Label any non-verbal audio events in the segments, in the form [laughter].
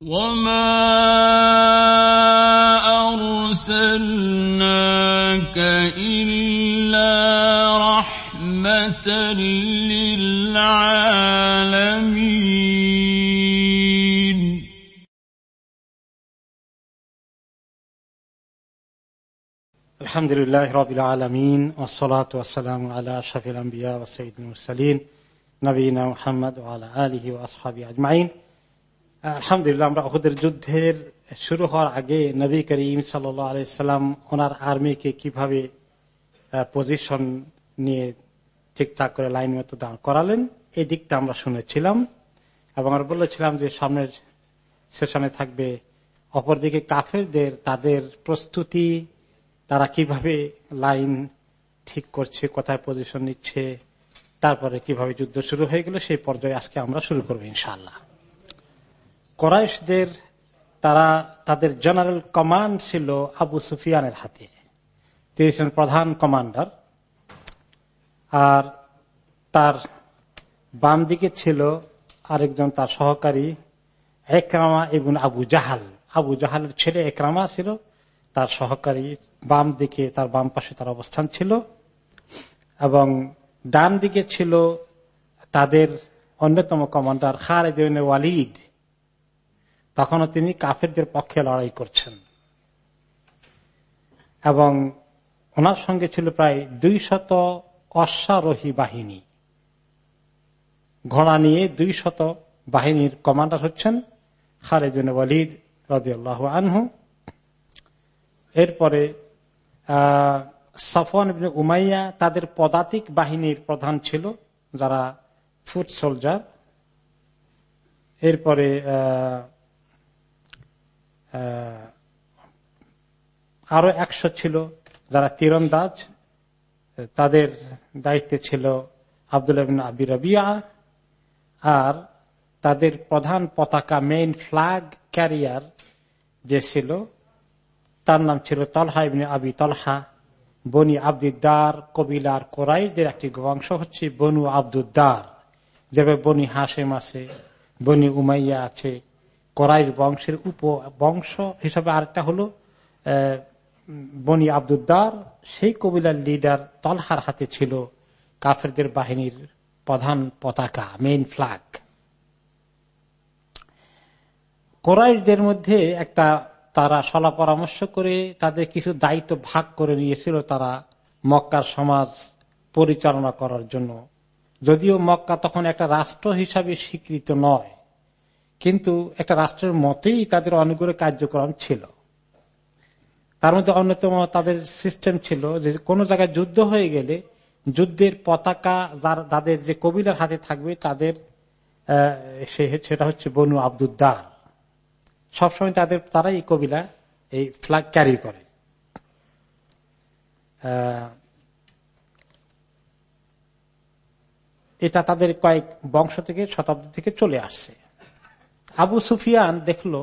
وما أرسلناك إلا رحمة للعالمين الحمد لله رب العالمين والصلاة والسلام على أشرف الأنبياء وسيد المرسلين نبينا محمد وعلى آله وأصحابه أجمعين. আলহামদুলিল্লাহ, আমরা ওদের যুদ্ধের শুরু হওয়ার আগে নবী করিম সাল্লাম ওনার আর্মিকে কীভাবে পজিশন নিয়ে ঠিকঠাক করে লাইন মতো দাঁড় করালেন, এই দিকটা আমরা শুনেছিলাম এবং আমরা বলেছিলাম যে সামনের সেশনে থাকবে অপরদিকে কাফেরদের, তাদের প্রস্তুতি, তারা কীভাবে লাইন ঠিক করছে, কোথায় পজিশন নিচ্ছে, তারপরে কীভাবে যুদ্ধ শুরু হয়ে গেল, সেই পর্যায়ে আজকে আমরা শুরু করব ইনশাল্লাহ কোরাইশদের, তারা তাদের জেনারেল কমান্ড ছিল আবু সুফিয়ানের হাতে। তিনি ছিলেন প্রধান কমান্ডার। আর তার বাম দিকে ছিল আরেকজন তার সহকারী, একরামা এবং আবু জাহাল। আবু জাহালের ছেলে একরামা ছিল, তার সহকারী বাম দিকে, তার বাম পাশে তার অবস্থান ছিল। এবং ডান দিকে ছিল তাদের অন্যতম কমান্ডার খালেদ ওয়ালিদ। তখনও তিনি কাফেরদের পক্ষে লড়াই করছেন। এবং ওনার সঙ্গে ছিল প্রায় দুই শত অশ্বারোহী বাহিনী। ঘোড়া নিয়ে দুই শত বাহিনীর কমান্ডার হচ্ছেন খালেদিন ওয়ালিদ রাজিয়াল্লাহ আনহু। এরপরে সফন উমাইয়া তাদের পদাতিক বাহিনীর প্রধান ছিল, যারা ফুট সোলজার। এরপরে আরও একশো ছিল যারা তীরন্দাজ তাদের দায়িত্বে ছিল আবদুল্লাহ আবি রবিয়া আর তাদের প্রধান পতাকা মেইন ফ্ল্যাগ ক্যারিয়ার যে ছিল, তার নাম ছিল তলহা ইবনে আবি তলহা। বনি আব্দুদ্দার, কবিলার কোরাইদের একটি বংশ হচ্ছে বনু আব্দুদ্দার। যেভাবে বনি হাসেম আছে, বনি উমাইয়া আছে করাইর বংশের উপ বংশ হিসাবে আরেকটা হলো বনি আব্দুদ্দার। সেই কবিলার লিডার তলহার হাতে ছিল কাফেরদের বাহিনীর প্রধান পতাকা মেইন ফ্ল্যাগ কোরাইশদের মধ্যে একটা তারা সলা পরামর্শ করে তাদের কিছু দায়িত্ব ভাগ করে নিয়েছিল তারা মক্কার সমাজ পরিচালনা করার জন্য। যদিও মক্কা তখন একটা রাষ্ট্র হিসাবে স্বীকৃত নয়। কিন্তু একটা রাষ্ট্রের মতেই তাদের অনেকগুলো কার্যক্রম ছিল। তার মধ্যে অন্যতম তাদের সিস্টেম ছিল যে কোনো জায়গায় যুদ্ধ হয়ে গেলে যুদ্ধের পতাকা তাদের যে কবিলার হাতে থাকবে, তাদের সেটা হচ্ছে বনু আব্দুদ্দার সবসময় তাদের তারা এই কবিলা এই ফ্ল্যাগ ক্যারি করে। এটা তাদের কয়েক বংশ থেকে শতাব্দী থেকে চলে আসছে। আবু সুফিয়ান দেখল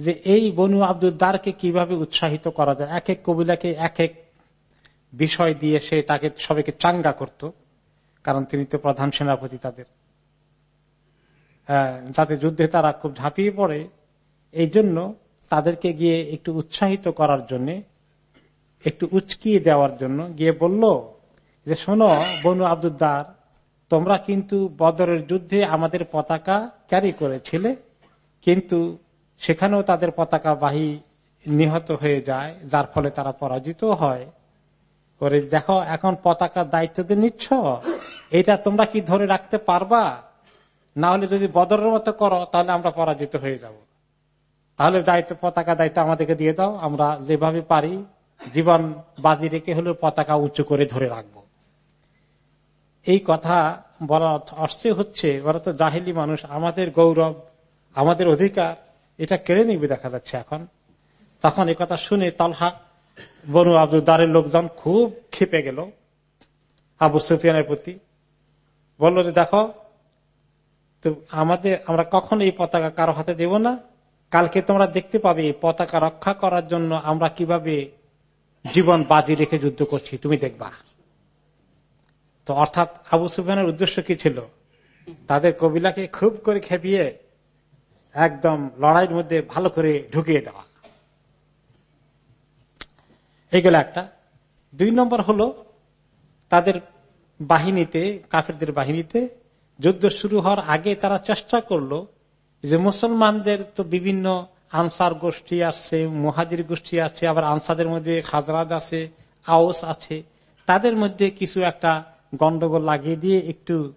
যে এই বনু আব্দুদ্দারকে কীভাবে উৎসাহিত করা যায়? এক এক কবিলাকে এক এক বিষয় দিয়ে সে তাকে, সবাইকে চাঙ্গা করত, কারণ তিনি তো প্রধান সেনাপতি তাদের। যাতে যুদ্ধে তারা খুব ঝাঁপিয়ে পড়ে। এই জন্য তাদেরকে গিয়ে একটু উৎসাহিত করার জন্য, একটু উচকিয়ে দেওয়ার জন্য গিয়ে বলল যে, শোনো বনু আব্দুদ্দার, তোমরা কিন্তু বদরের যুদ্ধে আমাদের পতাকা ক্যারি করেছিলে। কিন্তু সেখানেও তাদের পতাকা বাহী নিহত হয়ে যায়, যার ফলে তারা পরাজিত হয়। করে দেখো, এখন পতাকার দায়িত্ব দিয়ে নিচ্ছ। এটা তোমরা কি ধরে রাখতে পারবা? না হলে যদি বদরের মতো করো, তাহলে আমরা পরাজিত হয়ে যাব। তাহলে দায়িত্ব, পতাকা দায়িত্ব আমাদেরকে দিয়ে দাও। আমরা যেভাবে পারি, জীবন বাজি রেখে হলেও পতাকা উঁচু করে ধরে রাখব। এই কথা বলা অর্থে হচ্ছে, ওরা তো জাহিলি মানুষ, আমাদের গৌরব আমাদের অধিকার, এটা কেড়ে নিবে দেখা যাচ্ছে এখন। তখন কথা শুনে তলহা বনু আব্দুদ্দারের লোকজন খুব খেপে গেল আবু সুফিয়ানের প্রতি। বলল যে, দেখো, তো আমাদের, আমরা কখন এই পতাকা কারও হাতে দেব না। কালকে তোমরা দেখতে পাবে পতাকা রক্ষা করার জন্য আমরা কীভাবে জীবন বাজি রেখে যুদ্ধ করছি, তুমি দেখবা। তো অর্থাৎ আবু সুফিয়ানের উদ্দেশ্য কি ছিল? তাদের কবিলাকে খুব করে খেপিয়ে একদম লড়াইয়ের মধ্যে ভালো করে ঢুকিয়ে দেওয়া। এইগুলো একটা। দুই নম্বর হলো তাদের বাহিনীতে, কাফেরদের বাহিনীতে যুদ্ধ শুরু হওয়ার আগে তারা চেষ্টা করল যে মুসলমানদের তো বিভিন্ন আনসার গোষ্ঠী আছে, মহাজির গোষ্ঠী আছে, আবার আনসাদের মধ্যে খাজরাদ আছে, আওস আছে। তাদের মধ্যে কিছু একটা গন্ডগোল লাগিয়ে দিয়ে একটু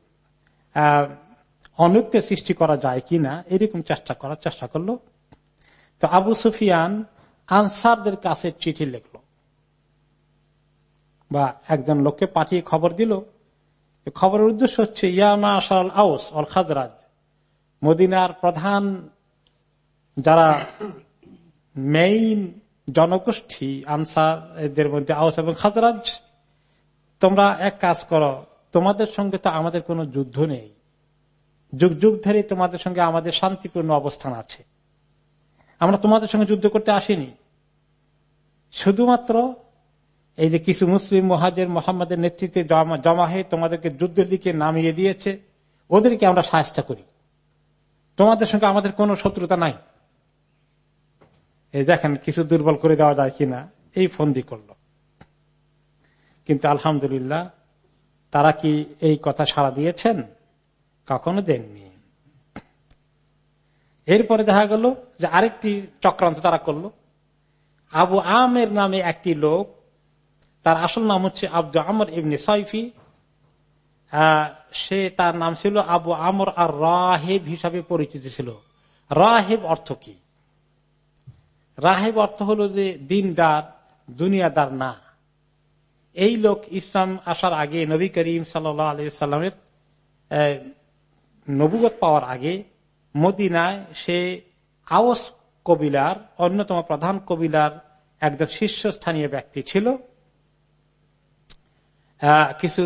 অনৈক্য সৃষ্টি করা যায় কিনা, এরকম চেষ্টা করার চেষ্টা করল। তো আবু সুফিয়ান আনসারদের কাছে চিঠি লিখলো। বা একজন লোককে পাঠিয়ে খবর দিল। খবরের উদ্দেশ্য হচ্ছে ইয়ামা আউস অল খাজরাজ। মদিনার প্রধান যারা মেইন জনগোষ্ঠী, আনসার, এদের মধ্যে আউস এবং খাজরাজ, তোমরা এক কাজ করো, তোমাদের সঙ্গে তো আমাদের কোনো যুদ্ধ নেই। যুগ যুগ ধরে তোমাদের সঙ্গে আমাদের শান্তিপূর্ণ অবস্থান আছে। আমরা তোমাদের সঙ্গে যুদ্ধ করতে আসিনি। শুধুমাত্র এই যে কিছু মুসলিম মহাজের মোহাম্মদের নেতৃত্বে জমা হয়ে তোমাদেরকে যুদ্ধের দিকে নামিয়ে দিয়েছে, ওদেরকে আমরা সাহায্য করি। তোমাদের সঙ্গে আমাদের কোনো শত্রুতা নাই। এই দেখেন কিছু দুর্বল করে দেওয়া যায় কিনা, এই ফন্দি করল। কিন্তু আলহামদুলিল্লাহ, তারা কি এই কথা সাড়া দিয়েছেন? কখনো দেননি। এরপরে দেখা গেল যে আরেকটি চক্রান্ত তারা করল। আবু আমের নামে একটি লোক, তার আসল নাম হচ্ছে আব্দু আমর ইবনে সাইফি। সে তার নাম ছিল আবু আমর আর রাহেব হিসাবে পরিচিত ছিল। রাহেব অর্থ কি? রাহেব অর্থ হলো যে দিনদার, দুনিয়াদার না। এই লোক ইসলাম আসার আগে নবী করিম সাল্লামের নবুগত পাওয়ার আগে মদিনায় সে আওস কবিলার, অন্যতম প্রধান কবিলার একজন শীর্ষস্থানীয় ব্যক্তি ছিল। কিছু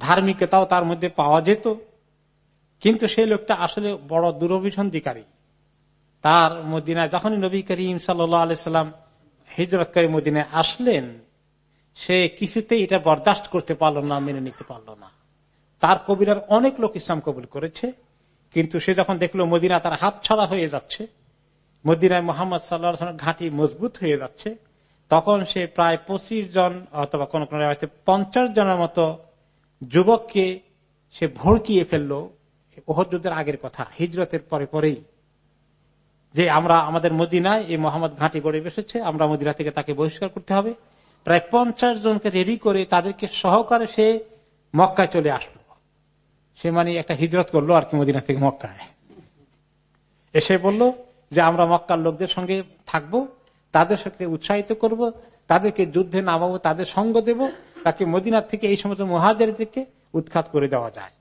ধার্মিকতাও তার মধ্যে পাওয়া যেত। কিন্তু সেই লোকটা আসলে বড় দুরভিসন্ধিকারী। তার মদিনায় যখনই নবী করিম সাল্লাম হিজরতকারী মদিনায় আসলেন, সে কিছুতেই এটা বরদাস্ত করতে পারল না, মেনে নিতে পারল না। তার কবিরার অনেক লোক ইসলাম কবুল করেছে, কিন্তু সে যখন দেখল মদিনা তার হাত ছাড়া হয়ে যাচ্ছে, মদিনায় মোহাম্মদ সাল্লাহ ঘাঁটি মজবুত হয়ে যাচ্ছে, তখন সে প্রায় পঁচিশ জন অথবা কোন কোন পঞ্চাশ জনের মতো যুবককে সে ভড়কিয়ে ফেলল ওহর যুদ্ধের আগের কথা, হিজরতের পরে পরেই। যে আমরা আমাদের মদিনায় এই মোহাম্মদ ঘাঁটি গড়ে বসেছে, আমরা মদিনা থেকে তাকে বহিষ্কার করতে হবে। প্রায় পঞ্চাশ জনকে রেডি করে তাদেরকে সহকারে সে মক্কায় চলে আসলো। সে মানে একটা হিজরত করল আর কি মদিনা থেকে মক্কায়। এসে বলল যে, আমরা মক্কার লোকদের সঙ্গে থাকব, তাদের সাথে উৎসাহিত করব, তাদেরকে যুদ্ধে নামাবো, তাদের সঙ্গ দেব, তাকে মদিনার থেকে এই সমস্ত মহাজের থেকে উৎখাত করে দেওয়া যায়।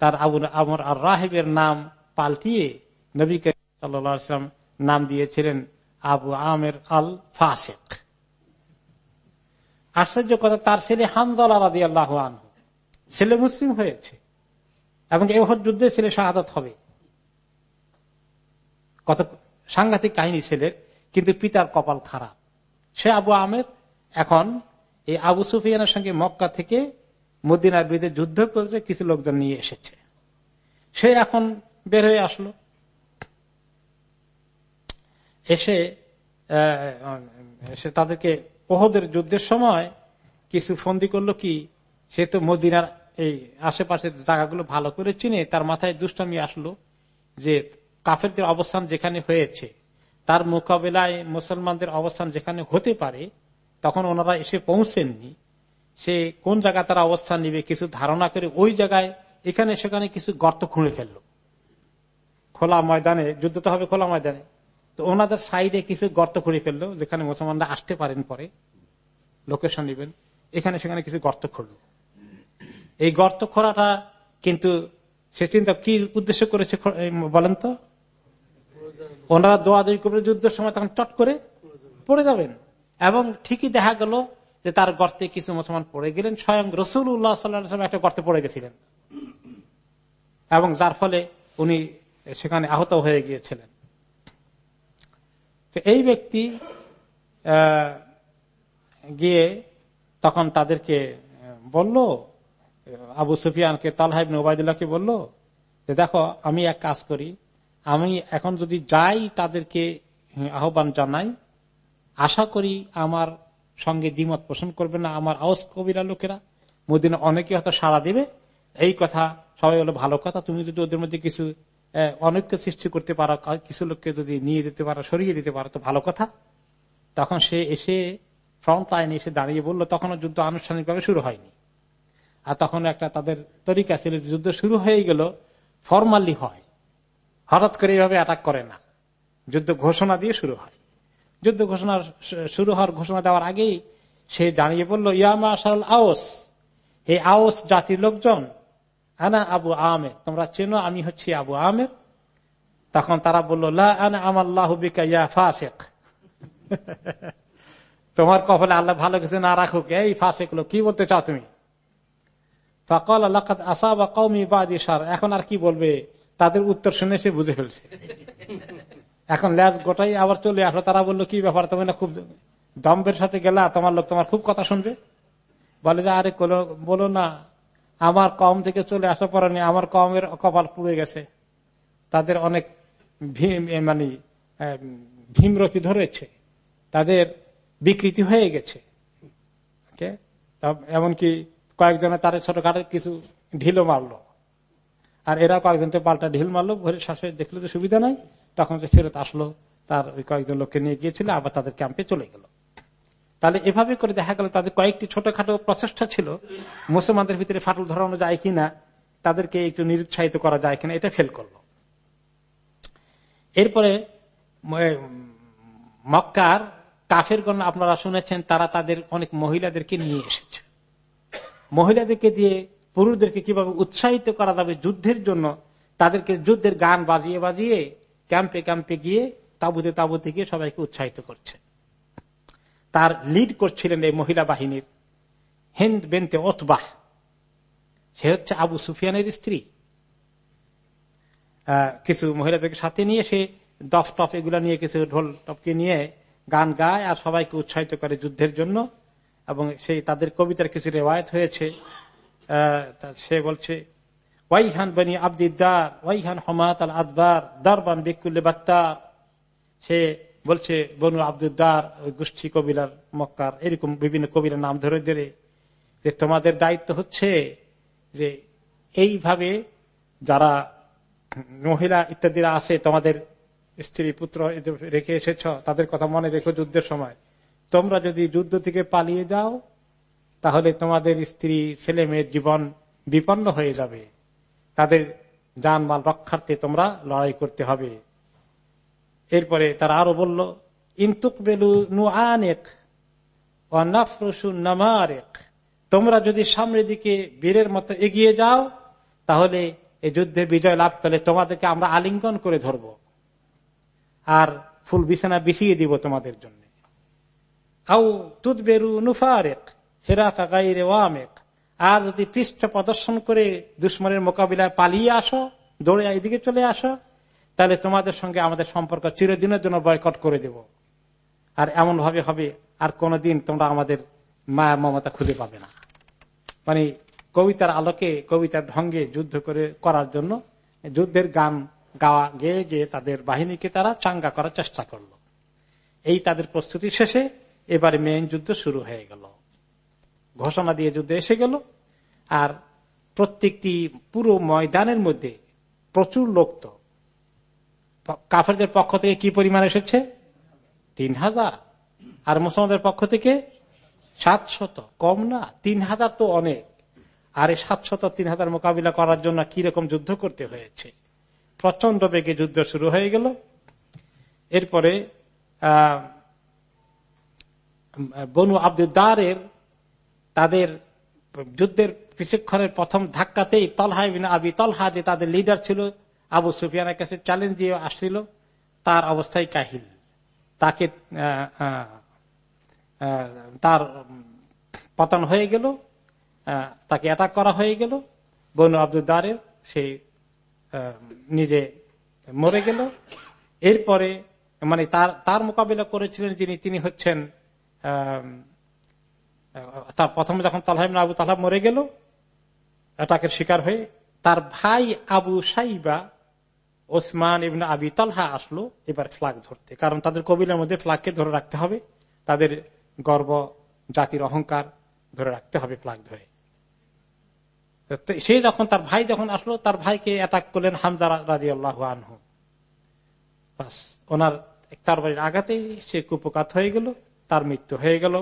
তার আবুল আমর আর রাহেবের নাম পাল্টিয়ে নবী সাল্লাম নাম দিয়েছিলেন আবু আমের আল ফাসেক আশ্চর্য কথা, তার ছেলে হামদল আলাদি আল্লাহ ছেলে মুসলিম হয়েছে। এবং এ যুদ্ধে ছেলে শাহাদত হবে। কত সাংঘাতিক কাহিনী ছেলের, কিন্তু পিতার কপাল খারাপ। সে আবু আমের এখন এই আবু সুফিয়ানের সঙ্গে মক্কা থেকে মদিনার বিরুদ্ধে যুদ্ধ করে কিছু লোকজন নিয়ে এসেছে। সে এখন বের হয়ে আসলো। এসে সে তাদেরকে ওহদের যুদ্ধের সময় কিছু ফন্দি করল কি, সে তো মদিনার এই আশেপাশের জায়গাগুলো ভালো করে চিনে তার মাথায় দুষ্টামি আসলো যে কাফেরদের অবস্থান যেখানে হয়েছে, তার মোকাবেলায় মুসলমানদের অবস্থান যেখানে হতে পারে, তখন ওনারা এসে পৌঁছেননি। সে কোন জায়গায় তারা অবস্থান নিবে কিছু ধারণা করে ওই জায়গায় এখানে সেখানে কিছু গর্ত খুঁড়ে ফেলল। খোলা ময়দানে, যুদ্ধ তো হবে খোলা ময়দানে। তো ওনাদের সাইডে কিছু গর্ত খুঁড়ে ফেলল, যেখানে মুসলমানরা আসতে পারেন পরে। লোকেশন নিবেন। এখানে সেখানে কিছু গর্ত খুঁড়ল। এই গর্ত খোঁড়াটা কিন্তু সে চিন্তা কি উদ্দেশ্য করেছে বলেন তো? ওনারা দোয়া দোয়াদি করবে যুদ্ধের সময় তখন চট করে পড়ে যাবেন। এবং ঠিকই দেখা গেল যে তার গর্তে কিছু মুসলমান পড়ে গেলেন। স্বয়ং রসুল উল্লাহ সাল্লাম একটা গর্তে পড়ে গেছিলেন। এবং যার ফলে উনি সেখানে আহত হয়ে গিয়েছিলেন। এই ব্যক্তি গিয়ে তখন তাদেরকে বলল আবু সুফিয়ানকে তালহাইব ওবায়দুল্লাহকে বলল যে দেখো, আমি এক কাজ করি। আমি এখন যদি যাই তাদেরকে আহ্বান জানাই, আশা করি আমার সঙ্গে দ্বিমত পোষণ করবে না আমার আওস কবিরা লোকেরা। মদিনা অনেকে হয়তো সাড়া দেবে। এই কথা সবাই হলো ভালো কথা, তুমি যদি ওদের মধ্যে কিছু অনৈক্য সৃষ্টি করতে পারো কিছু লোককে যদি নিয়ে যেতে পারো, সরিয়ে দিতে পারো, তো ভালো কথা। তখন সে এসে ফ্রন্ট লাইনে এসে দাঁড়িয়ে বলল, তখনও যুদ্ধ আনুষ্ঠানিকভাবে শুরু হয়নি। আর তখন একটা তাদের তরিকা ছিল যুদ্ধ শুরু হয়ে গেল ফরমালি হয়। হঠাৎ করে এইভাবে অ্যাটাক করে না। যুদ্ধ ঘোষণা দিয়ে শুরু হয়। যুদ্ধ ঘোষণা শুরু হওয়ার ঘোষণা দেওয়ার আগেই সে দাঁড়িয়ে বলল ইয়ামা আসাল আওস এই আওস জাতির লোকজন, আনা আবু আমের, তোমরা চেনো আমি হচ্ছি আবু আমের? তখন তারা বলল ফাসেক। [laughs] তোমার কপালে আল্লাহ ভালো কিছু না রাখুক, এই ফাঁসেক লোক, কি বলতে চাও তুমি? ফকল আল্লাহ আসা বা কৌমি বা এখন আর কি বলবে? তাদের উত্তর শুনে সে বুঝে ফেলছে। এখন ল্যাজ গোটাই আবার চলে আসলো। তারা বলল, কি ব্যাপার? তুমি না খুব দম্বের সাথে গেলা? তোমার লোক তোমার খুব কথা শুনবে? বলে যে, আরে বলো না। আমার কম থেকে চলে আসা পরে আমার কমের কপাল পুড়ে গেছে। তাদের অনেক মানে ভীমরতি ধরেছে। তাদের বিকৃতি হয়ে গেছে। এমনকি কয়েকজনে তার ছোটখাটো কিছু ঢিলও মারলো। আর এরা কয়েকজনকে পাল্টা ঢিল মারলো, ভরে শ্বাসে দেখলে তো সুবিধা নাই। তখন যে ফেরত আসলো, তার ওই কয়েকজন লোককে নিয়ে গিয়েছিল, আবার তাদের ক্যাম্পে চলে গেল। তাহলে এভাবে করে দেখা গেল, তাদের কয়েকটি ছোটখাটো প্রচেষ্টা ছিল, মুসলমানদের ভিতরে ফাটল ধরানো যায় কিনা, তাদেরকে একটু নিরুৎসাহিত করা যায় কিনা, এটা ফেল করল। এরপরে মক্কার কাফের গণ আপনারা শুনেছেন, তারা তাদের অনেক মহিলাদেরকে নিয়ে এসেছে। মহিলাদেরকে দিয়ে পুরুষদেরকে কীভাবে উৎসাহিত করা যাবে যুদ্ধের জন্য, তাদেরকে যুদ্ধের গান বাজিয়ে বাজিয়ে ক্যাম্পে ক্যাম্পে গিয়ে তাবুতে তাবুতে গিয়ে সবাইকে উৎসাহিত করছে। তার লিড করছিলেন এই মহিলা বাহিনীর, হিন্দ বেনতে ওতবাহ। সে হচ্ছে আবু সুফিয়ানের স্ত্রী। কিছু মহিলাদেরকে সাথে নিয়ে সে দফ টফ এগুলা নিয়ে কিছু ঢোল টপকে নিয়ে গান গায় আর সবাইকে উৎসাহিত করে যুদ্ধের জন্য। এবং সেই তাদের কবিতার কিছু রেওয়ায়ত হয়েছে সে বলছে, ওয়াইহান বানি আব্দিদার ওয়াইহান হমাত আল আদবার, দারবান বিকুল্লে বাত্তার। সে বলছে, বনু আব্দুদ্দার গোষ্ঠী কবিলার মক্কার। এরকম বিভিন্ন কবিরার নাম ধরে ধরে যে তোমাদের দায়িত্ব হচ্ছে যে এইভাবে যারা মহিলা ইত্যাদিরা আছে, তোমাদের স্ত্রী পুত্র রেখে এসেছ, তাদের কথা মনে রেখো যুদ্ধের সময়। তোমরা যদি যুদ্ধ থেকে পালিয়ে যাও, তাহলে তোমাদের স্ত্রী ছেলে মেয়ের জীবন বিপন্ন হয়ে যাবে। তাদের যানমাল রক্ষার্থে তোমরা লড়াই করতে হবে। এরপরে তারা আরও বলল ইন্তুক বেলু নু আনেক তোমরা যদি সামনের দিকে বীরের মতো এগিয়ে যাও, তাহলে এই যুদ্ধে বিজয় লাভ করলে তোমাদেরকে আমরা আলিঙ্গন করে ধরব। আর ফুল বিছানা বিছিয়ে দিব তোমাদের জন্য। আউ তুদবেরু নুফারেক, ফেরাকা ওয়ামেক। আর যদি পৃষ্ঠ প্রদর্শন করে দুশ্মনের মোকাবিলায় পালিয়ে আসো, দৌড়ে এদিকে চলে আসো, তাহলে তোমাদের সঙ্গে আমাদের সম্পর্ক চিরদিনের জন্য বয়কট করে দেব। আর এমন ভাবে হবে, আর কোনদিন তোমরা আমাদের মায়া মমতা খুঁজে পাবে না। মানে কবিতার আলোকে, কবিতার ঢঙ্গে যুদ্ধ করে, করার জন্য যুদ্ধের গান গাওয়া, গেয়ে গিয়ে তাদের বাহিনীকে তারা চাঙ্গা করার চেষ্টা করল। এই তাদের প্রস্তুতি শেষে এবারে মেন যুদ্ধ শুরু হয়ে গেল। ঘোষণা দিয়ে যুদ্ধ এসে গেল। আর প্রত্যেকটি পুরো ময়দানের মধ্যে প্রচুর লোক তো। কাফেরদের পক্ষ থেকে কি পরিমাণ এসেছে? তিন হাজার আর মুসলমানদের পক্ষ থেকে সাতশত। কম না তিন হাজার তো অনেক। আর এই সাতশত তিন হাজার মোকাবিলা করার জন্য কি রকম যুদ্ধ করতে হয়েছে? প্রচণ্ড বেগে যুদ্ধ শুরু হয়ে গেল। এরপরে বনু আব্দুদ্দারের তাদের যুদ্ধের কিছুক্ষণের প্রথম ধাক্কাতেই তলহা আবি তলহা, যে তাদের লিডার ছিল, আবু সুফিয়ানের কাছে চ্যালেঞ্জ দিয়ে আসছিল, তার অবস্থায় কাহিল। তাকে তার পতন হয়ে গেল তাকে অ্যাটাক করা হয়ে গেল, বনু আব্দুদ্দারের সে নিজে মরে গেল। এরপরে মানে তার তার মোকাবিলা করেছিলেন যিনি, তিনি হচ্ছেন তার প্রথমে যখন তালহাম আবু তালহাব মরে গেল অ্যাটাকের শিকার হয়ে তার ভাই আবু সাইবা ওসমান ইবনে আবি তালহা আসলো, এবার ফ্লাগ ধরতে। কারণ তাদের কবিলের মধ্যে ফ্লাগকে ধরে রাখতে হবে, তাদের গর্ব, জাতির অহংকার ধরে রাখতে হবে ফ্লাগ ধরে। সে যখন, তার ভাই যখন আসলো, তার ভাইকে অ্যাটাক করলেন হামজা রাজি আল্লাহ আনহু ওনার তার বাড়ির আঘাতেই সে কুপকাত হয়ে গেল। তার মৃত্যু হয়ে গেল।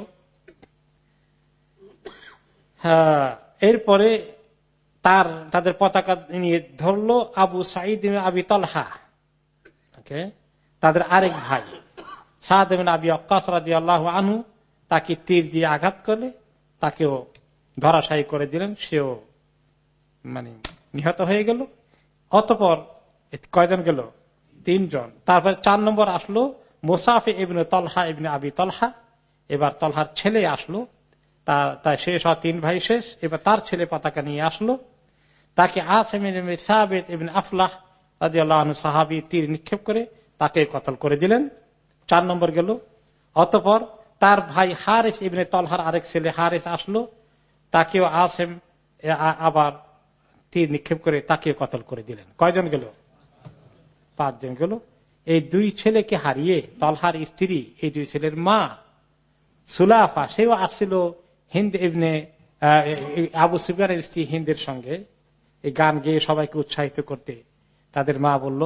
হ্যাঁ এরপরে তার, তাদের পতাকা নিয়ে ধরলো আবু সাইদ আবি তলহা। তাদের আরেক ভাই। সাদ আবি অক্কাস আল্লাহ আনহু তাকে তীর দিয়ে আঘাত করলে, তাকেও ধরাশায়ী করে দিলেন, সেও মানে নিহত হয়ে গেল। অতপর কয়জন গেল? তিনজন। তারপর চার নম্বর আসলো মোসাফে ইবনে তলহা ইবনে আবি তলহা, এবার তলহার ছেলে আসলো তার শেষ হয় তিন ভাই শেষ, এবার তার ছেলে পতাকা নিয়ে আসলো। তাকে আফলাহ সাহাবি তীর নিক্ষেপ করে তাকে কতল করে দিলেন। চার নম্বর গেল। অতপর তার ভাই হারেস ইবনে তলহার আরেক ছেলে হারেস আসলো, তাকেও আসেম আবার তীর নিক্ষেপ করে তাকেও কতল করে দিলেন। কয়জন গেল? পাঁচজন গেল। এই দুই ছেলেকে হারিয়ে তলহার স্ত্রী, এই দুই ছেলের মা, সুলাফা, সেও আসছিল হিন্দ ইবনে আবু সুবিয়ানের স্ত্রী হিন্দের সঙ্গে। এই গান গেয়ে সবাইকে উৎসাহিত করতে তাদের মা বলল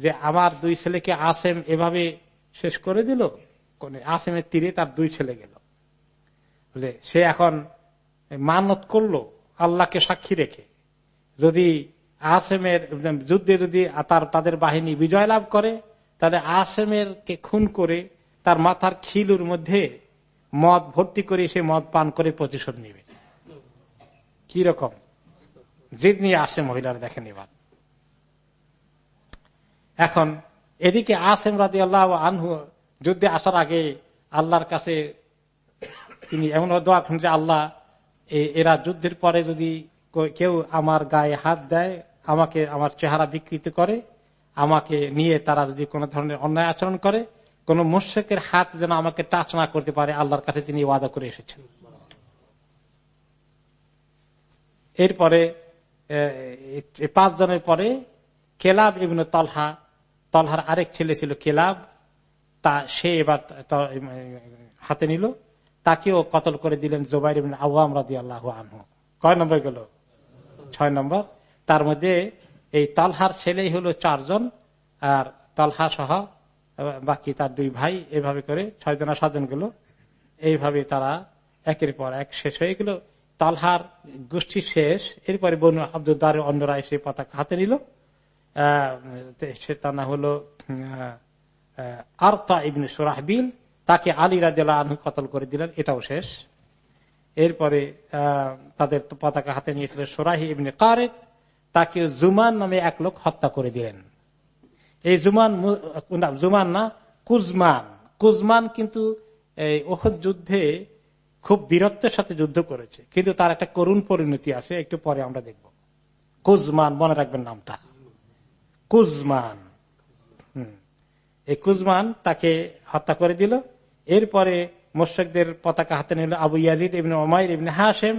যে, আমার দুই ছেলেকে আসেম এভাবে শেষ করে দিল? আসেমের তীরে তার দুই ছেলে গেল। বলে, সে এখন মানত করল আল্লাহকে সাক্ষী রেখে। যদি আসেমের যুদ্ধে যদি তার, তাদের বাহিনী বিজয় লাভ করে তাহলে আসেমের কে খুন করে তার মাথার খিলুর মধ্যে মদ ভর্তি করে সে মদ পান করে প্রতিশোধ নিবে। কি রকম? জিদ নিয়ে আসে মহিলারা দেখেন এবার। এখন এদিকে আসেম রাজি আল্লাহ আনহু যুদ্ধে আসার আগে আল্লাহর কাছে তিনি এমন দোয়া যে, আল্লাহ এরা যুদ্ধের পরে যদি কেউ আমার গায়ে হাত দেয়, আমাকে আমার চেহারা বিকৃত করে আমাকে নিয়ে তারা যদি কোন ধরনের অন্যায় আচরণ করে, কোন মুর্শেকের হাত যেন আমাকে টাচ না করতে পারে, আল্লাহর কাছে তিনি ওয়াদা করে এসেছেন। এরপরে পাঁচ জনের পরে কেলাব ইবনে তলহা, তলহার আরেক ছেলে ছিল কেলাব, তা সে এবার হাতে নিল। তাকেও কতল করে দিলেন জোবাইর আওয়াম রাজি আল্লাহ আনহু। কয় নম্বর গেল? ছয় নম্বর। তার মধ্যে এই তলহার ছেলেই হলো চারজন, আর তলহা সহ বাকি তার দুই ভাই, এভাবে করে ছয় জনা সাতজন গেল এইভাবে তারা একের পর এক শেষ হয়ে গেল। তালহার গোষ্ঠী শেষ, এরপরে বনু আব্দুদ্দার অন্যরা এসে পতাকা হাতে নিল। তার না হলো আর্তা ইবনে সুরাহবিল, তাকে আলী রাজিয়াল আনহু কতল করে দিলেন, এটাও শেষ। এরপরে তাদের পতাকা হাতে নিয়েছিলেন সোরাহি ইবনে কারেক তাকে জুমান নামে এক লোক হত্যা করে দিলেন। এই জুমান জুমান না, কুজমান। কুজমান কিন্তু এই ওহদ যুদ্ধে খুব বীরত্বের সাথে যুদ্ধ করেছে। কিন্তু তার একটা করুণ পরিণতি আছে, একটু পরে আমরা দেখব। কুজমান, মনে রাখবেন নামটা। কুজমান। এই কুজমান তাকে হত্যা করে দিল। এরপরে মোর্শেকদের পতাকা হাতে নিল Abu Yazid ibn Umair ibn Hashem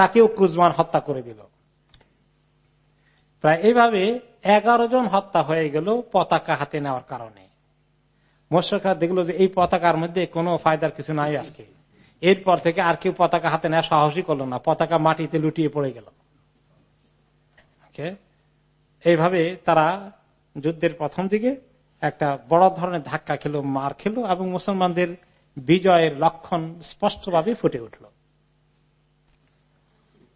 তাকেও কুজমান হত্যা করে দিল। প্রায় এইভাবে এগারো জন হত্যা হয়ে গেল পতাকা হাতে নেওয়ার কারণে। মোর্শেকরা দেখল যে এই পতাকার মধ্যে কোনো ফায়দার কিছু নাই আজকে। এরপর থেকে আর কেউ পতাকা হাতে নেওয়া সাহসই করল না। পতাকা মাটিতে লুটিয়ে পড়ে গেল। এইভাবে তারা যুদ্ধের প্রথম দিকে একটা বড় ধরনের ধাক্কা খেলো, মার খেলো এবং মুসলমানদের বিজয়ের লক্ষণ স্পষ্টভাবে ফুটে উঠল।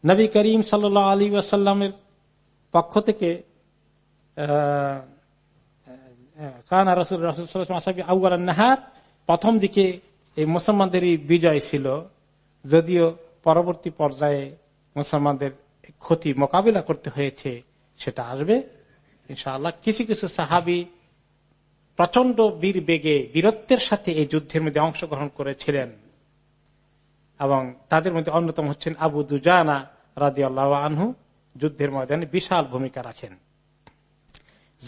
নবী করিম সাল আলী ওয়াসাল্লামের পক্ষ থেকে কানা রসুল রসুল নাহার প্রথম দিকে এই মুসলমানদেরই বিজয় ছিল। যদিও পরবর্তী পর্যায়ে মুসলমানদের ক্ষতি মোকাবিলা করতে হয়েছে, সেটা আসবে, ইনশাআল্লাহ। কিছু কিছু সাহাবি প্রচণ্ড বীর বেগে বীরত্বের সাথে এই যুদ্ধের মধ্যে অংশগ্রহণ করেছিলেন। এবং তাদের মধ্যে অন্যতম হচ্ছেন আবু দুজানা রাজি আল্লাহ আনহু। যুদ্ধের ময়দানে বিশাল ভূমিকা রাখেন।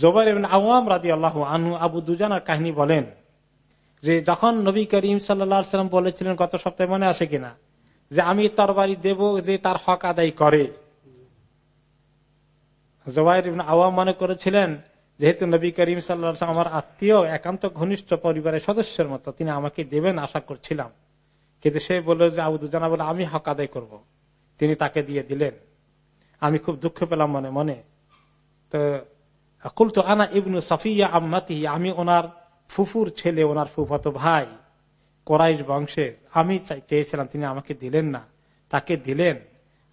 জোবার এবং আওয়াম রাজি আল্লাহ আনহু আবু দুজানার কাহিনী বলেন যে যখন নবী করিম সাল্লাম বলেছিলেন, গত সপ্তাহে মনে আছে কিনা? যে, আমি তরবারি দেব যে তার হক আদায় করে। জবাইর আওয়াম মনে করেছিলেন, যেহেতু নবী করিম সাল্লা আমার আত্মীয়, একান্ত ঘনিষ্ঠ পরিবারের সদস্যের মতো, তিনি আমাকে দেবেন আশা করছিলাম। কিন্তু সে বলল যে, আবু দুজানা বলে, আমি হক আদায় করব। তিনি তাকে দিয়ে দিলেন। আমি খুব দুঃখ পেলাম মনে মনে। তো কুল তো আনা ইবনু সাফিয়া আম্মাতি আমি ওনার ফুফুর ছেলে, ওনার ফুফাতো ভাই, কোরাইশ বংশের। আমি চেয়েছিলাম, তিনি আমাকে দিলেন না, তাকে দিলেন।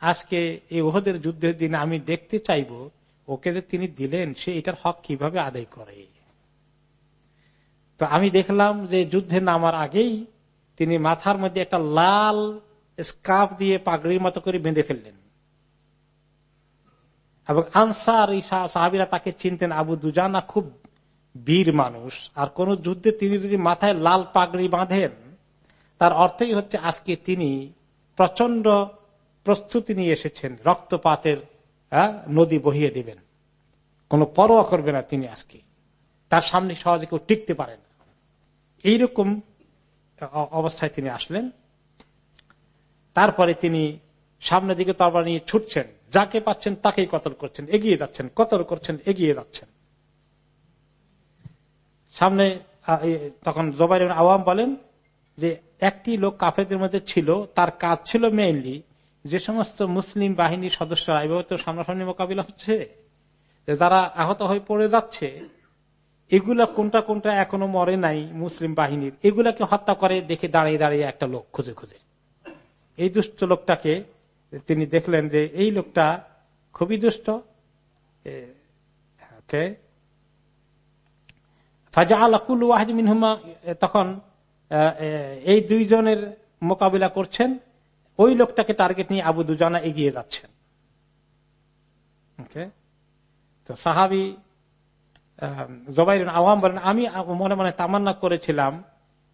আজকে এই ওহদের যুদ্ধের দিন আমি দেখতে চাইব, ওকে যে তিনি দিলেন, সে এটার হক কীভাবে আদায় করে? তো আমি দেখলাম যে যুদ্ধে নামার আগেই তিনি মাথার মধ্যে একটা লাল স্কার্ফ দিয়ে পাগড়ির মতো করে বেঁধে ফেললেন। এবং আনসার সাহাবিরা তাকে চিনতেন। আবু দুজানা খুব বীর মানুষ। আর কোন যুদ্ধে তিনি যদি মাথায় লাল পাগড়ি বাঁধেন, তার অর্থই হচ্ছে আজকে তিনি প্রচণ্ড প্রস্তুতি নিয়ে এসেছেন। রক্তপাতের নদী বহিয়ে দিবেন। কোন পরোয়া করবে না তিনি আজকে। তার সামনে সহজে কেউ টিকতে পারে না। এইরকম অবস্থায় তিনি আসলেন। তারপরে তিনি সামনের দিকে তরবার নিয়ে ছুটছেন। যাকে পাচ্ছেন তাকেই কতল করছেন, এগিয়ে যাচ্ছেন, কতল করছেন, এগিয়ে যাচ্ছেন। সামনে তখন জবাই আওয়াম বলেন যে একটি লোক কাফেদের মধ্যে ছিল, তার কাজ ছিল মেইনলি যে সমস্ত মুসলিম বাহিনীর সদস্যরা, এভাবে তো সামনাসামনি মোকাবিলা হচ্ছে যারা আহত হয়ে পড়ে যাচ্ছে, এগুলা কোনটা কোনটা এখনও মরে নাই মুসলিম বাহিনীর, এগুলাকে হত্যা করে দেখে দাঁড়িয়ে দাঁড়িয়ে একটা লোক খুঁজে খুঁজে। এই দুষ্ট লোকটাকে তিনি দেখলেন যে এই লোকটা খুবই দুষ্ট। তখন এই দুইজনের মোকাবিলা করছেন। ওই লোকটাকে টার্গেট নিয়ে আবু দুজানা এগিয়ে যাচ্ছেন। তো সাহাবি জবাই আওয়াম বলেন, আমি মনে মনে তামান্না করেছিলাম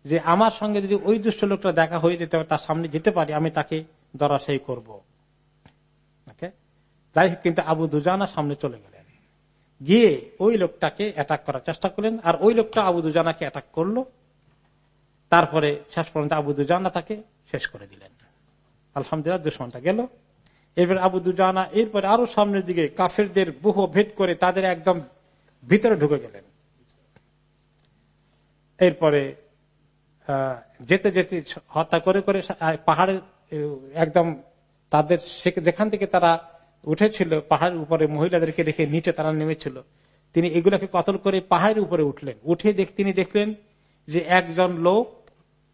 যে আমার সঙ্গে যদি ওই দুষ্ট লোকটা দেখা হয়ে যেতে, তার সামনে যেতে পারি, আমি তাকে দরাশাই করব। যাই হোক, কিন্তু আবু দুজানা সামনে চলে গেলেন। গিয়ে ওই লোকটাকে অ্যাটাক করার চেষ্টা করলেন, আর ওই লোকটা আবু দুজানাকে অ্যাটাক করল। তারপরে শেষ পর্যন্ত আবু দুজানা তাকে শেষ করে দিলেন। আলহামদুলিল্লাহ, দুশ্মনটা গেল। এবার আবু দুজানা এরপরে আরও সামনের দিকে কাফেরদের বহু ভেদ করে তাদের একদম ভিতরে ঢুকে গেলেন। এরপরে যেতে যেতে হত্যা করে করে পাহাড়ের একদম তাদের যেখান থেকে তারা উঠেছিল, পাহাড়ের উপরে মহিলাদেরকে রেখে নিচে তারা নেমেছিল। তিনি এগুলাকে কতল করে পাহাড়ের উপরে উঠলেন। উঠে দেখ তিনি দেখলেন যে একজন লোক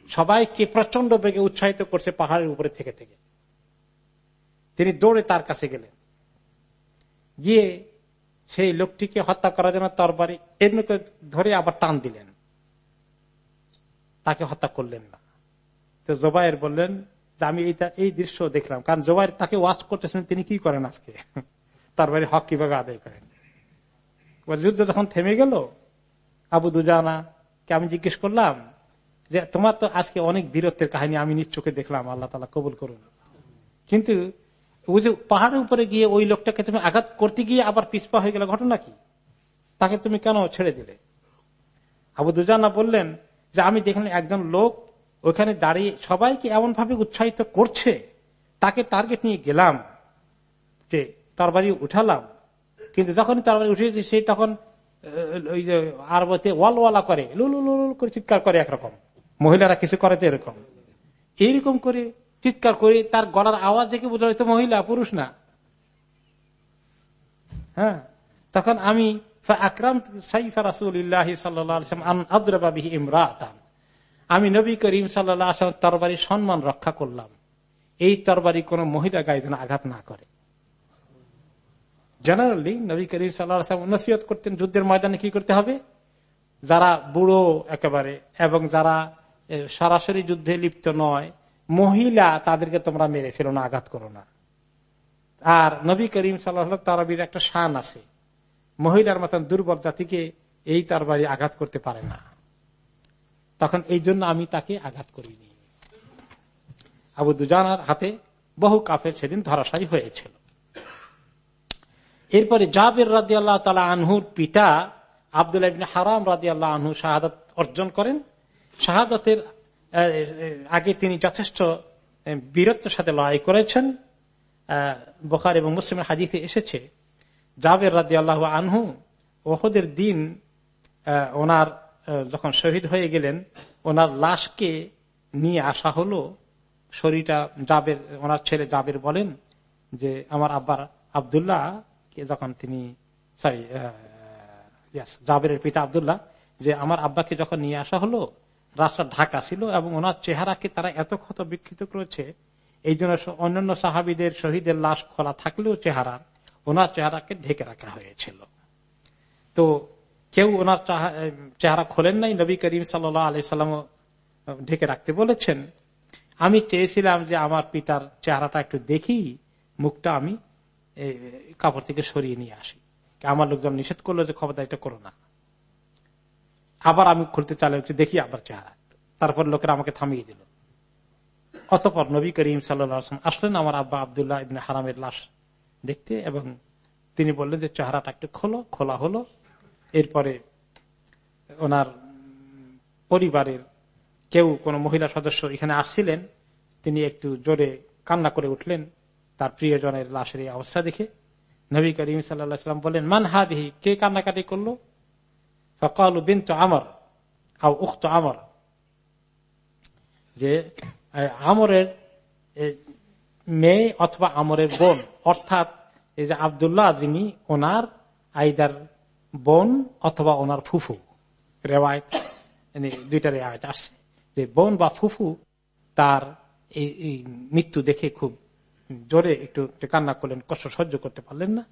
সবাইকে প্রচণ্ড বেগে উৎসাহিত করছে পাহাড়ের উপরে থেকে থেকে। তিনি দৌড়ে তার কাছে গেলেন। গিয়ে সেই লোকটিকে হত্যা করার জন্য তরবারি এমনিকে ধরে আবার টান দিলেন। তাকে হত্যা করলেন না। তো জোবাইর বললেন যে আমি এই দৃশ্য দেখলাম। কারণ জোবাইর তাকে ওয়াশ করতেছেন, তিনি কি করেন আজকে? [laughs] তার বাড়ি হক কীভাবে আদায় করেন? যুদ্ধ যখন থেমে গেল, আবু দুজানা, কে আমি জিজ্ঞেস করলাম যে, তোমার তো আজকে অনেক বীরত্বের কাহিনী আমি চোখে দেখলাম, আল্লাহ তালা কবুল করুন। কিন্তু ওই যে পাহাড়ের উপরে গিয়ে ওই লোকটাকে তুমি আঘাত করতে গিয়ে আবার পিসপা হয়ে গেল ঘটনা কি? তাকে তুমি কেন ছেড়ে দিলে? আবু দুজানা বললেন যে, আমি দেখলাম একজন লোক ওখানে দাঁড়িয়ে সবাইকে এমন ভাবে উৎসাহিত করছে, তাকে টার্গেট নিয়ে গেলাম, যে তরবারি উঠালাম। কিন্তু যখন তরবারি উঠেছি, সে তখন ওই যে আরবতে ওয়ালওয়ালা করে, লুলু করে চিৎকার করে একরকম। মহিলারা কিছু করে তো এরকম। এইরকম করে চিৎকার করে তার গলার আওয়াজ দেখে বোঝা তো মহিলা, পুরুষ না। হ্যাঁ? তখন আমি আকরাম সাইফা রাসুল্লাহ সাল্লাম ইমরাতাম আমি নবী করিম সাল্লাহ তরবারি সম্মান রক্ষা করলাম। এই তরবারি কোন মহিলা গায়ে যেন আঘাত না করে। জেনারেলি নবী করিম সাল্লাহ নসিহত করতেন যুদ্ধের ময়দানে কি করতে হবে? যারা বুড়ো একেবারে এবং যারা সরাসরি যুদ্ধে লিপ্ত নয়, মহিলা তাদেরকে তোমরা মেরে ফেলো না, আঘাত করো না। আর নবী করিম সাল্লাহ তারাবির একটা শান আছে। মহিলার মতন দুর্বল জাতিকে এই তার বাড়ি আঘাত করতে পারে না। তখন এই জন্য আমি তাকে আঘাত করিনি। আবু দুজানার হাতে বহু কাফের সেদিন ধরাশায়ী হয়েছিল। এরপরে জাবের রাজি আল্লাহ তালা আনহুর পিতা আবদুল্লাহ হারাম রাজি আল্লাহ আনহু শাহাদত অর্জন করেন। শাহাদতের আগে তিনি যথেষ্ট বীরত্বের সাথে লড়াই করেছেন। বখার এবং মুসলিমের হাজিতে এসেছে, জাবের রাজি আল্লাহ আনহু ওহদের দিন ওনার যখন শহীদ হয়ে গেলেন, ওনার লাশকে নিয়ে আসা হলো। শরীরটা জাবের, ওনার ছেলে জাবের বলেন যে, আমার আব্বার আবদুল্লাহ যখন তিনি সরি জাবের পিতা আবদুল্লাহ, যে আমার আব্বাকে যখন নিয়ে আসা হলো রাস্তা ঢাকা ছিল এবং ওনার চেহারাকে তারা এত ক্ষত বিক্ষিত করেছে, এই জন্য অন্যান্য সাহাবিদের শহীদের লাশ খোলা থাকলেও চেহারা ওনার চেহারাকে ঢেকে রাখা হয়েছিল। তো কেউ ওনার চেহারা খোলেন নাই। নবী করিম সাল্লাহ আলি সাল্লাম ঢেকে রাখতে বলেছেন, আমি চেয়েছিলাম যে আমার পিতার চেহারাটা একটু দেখি, মুখটা আমি কাপড় থেকে সরিয়ে নিয়ে আসি। আমার লোকজন নিষেধ করল যে খবরদার এটা করো না। আবার আমি খুলতে চাইলে একটু দেখি আবার চেহারা। তারপর লোকেরা আমাকে থামিয়ে দিল। অতপর নবী করিম সাল্লাম আসলেন আমার আব্বা আবদুল্লাহ ইবনে হারামের লাশ দেখতে এবং তিনি বললেন যে, চেহারাটা একটু খোলো, খোলা হলো। এরপরে ওনার পরিবারের কেউ কোন মহিলা সদস্য এখানে আসছিলেন, তিনি একটু জোরে কান্না করে উঠলেন, তার প্রিয়জনের লাশের এই অবস্থা দেখে নবী করিম সাল্লাম বললেন মান হাদিহি? কে কান্নাকাটি করল? ফকাল বিন্ত আমর আও উক্ত আমর। যে আমরের মেয়ে অথবা আমরের বোন, অর্থাৎ এই যে আবদুল্লাহ যিনি, ওনার আইদার বোন অথবা ওনার ফুফু। রেওয়ায়ত দুইটা রেওয়ায়ত আসছে। যে বোন বা ফুফু তার এই মৃত্যু দেখে খুব জোরে একটু কান্না করলেন, কষ্ট সহ্য করতে পারলেন না।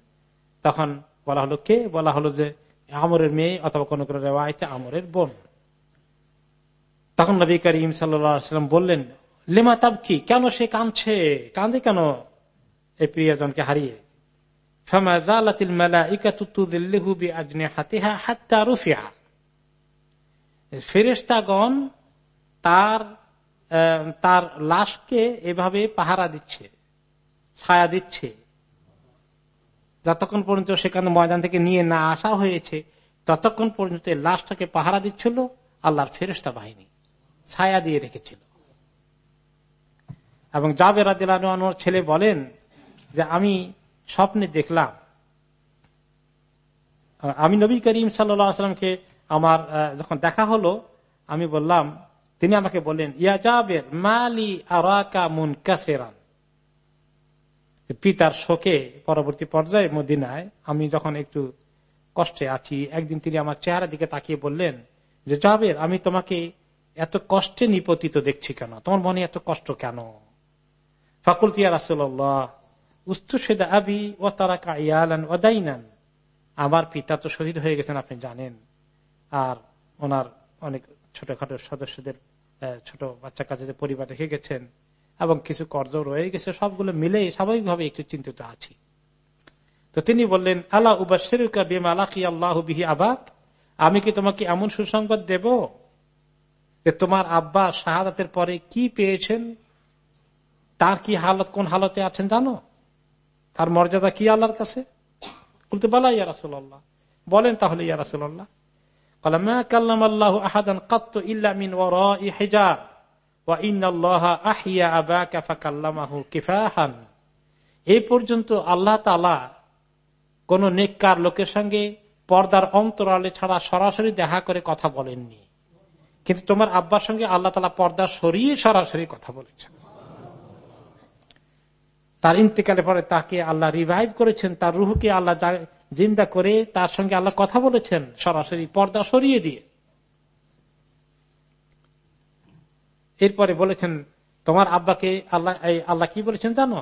তখন বলা হলো কে? বলা হলো যে আমরের মেয়ে অথবা কোন কোন রেওয়ায়তে আমরের বোন। তখন নবী করিম সাল্লাম বললেন, লেমা তাবকি? কেন সে কাঁদছে? কাঁদে কেন? এই প্রিয়জনকে হারিয়ে ফেরেস্তাগণ তার তার লাশকে এভাবে পাহারা দিচ্ছে, ছায়া দিচ্ছে। যতক্ষণ পর্যন্ত সেখানে ময়দান থেকে নিয়ে না আসা হয়েছে, ততক্ষণ পর্যন্ত লাশটাকে পাহারা দিচ্ছিল আল্লাহর ফেরেস্তা বাহিনী, ছায়া দিয়ে রেখেছিল। এবং জাবের আদিল ছেলে বলেন যে, আমি স্বপ্নে দেখলাম। আমি নবী করিম সাল্লামকে আমার যখন দেখা হলো, আমি বললাম, তিনি আমাকে বললেন, ইয়া মালি মুন কাসেরান পিতার শোকে পরবর্তী পর্যায়ে মদিনায় আমি যখন একটু কষ্টে আছি, একদিন তিনি আমার চেহারা দিকে তাকিয়ে বললেন যে, জাবের, আমি তোমাকে এত কষ্টে নিপতিত দেখছি কেন? তোমার মনে এত কষ্ট কেন? ফাকুলতিয়া রাসুল্লাহ উস্তুসেদা আবি ও তারা কাইয়ালান ও দাইনান। আমার পিতা তো শহীদ হয়ে গেছেন, আপনি জানেন। আর ওনার অনেক ছোটখাটো সদস্যদের ছোট বাচ্চা কাছে পরিবার রেখে গেছেন এবং কিছু কর্জ রয়ে গেছে, সবগুলো মিলে স্বাভাবিকভাবে একটু চিন্তিত আছি। তো তিনি বললেন আল্লাহ বিহি আবাক? আমি কি তোমাকে এমন সুসংবাদ দেব যে তোমার আব্বা শাহাদাতের পরে কি পেয়েছেন? তার কি হালত, কোন হালতে আছেন জানো? তার মর্যাদা কি আল্লাহর কাছে? বলতে, বলা ইয়া রাসুল্লাহ বলেন তাহলে, ইয়া রাসুল্লাহ কাল্লাম আল্লাহ আহাদান কাত্ত ইল্লামিন হিজাব। এই পর্যন্ত আল্লাহ তালা কোন লোকের সঙ্গে পর্দার অন্তরালে ছাড়া সরাসরি দেখা করে কথা বলেননি। কিন্তু তোমার আব্বার সঙ্গে আল্লাহ তালা পর্দা সরিয়ে সরাসরি কথা বলেছেন। তার ইন্তেকালের পরে তাকে আল্লাহ রিভাইভ করেছেন, তার রুহুকে আল্লাহ জিন্দা করে তার সঙ্গে আল্লাহ কথা বলেছেন, সরাসরি পর্দা সরিয়ে দিয়ে। এরপরে বলেছেন, তোমার আব্বাকে আল্লাহ আল্লাহ কি বলেছেন জানো?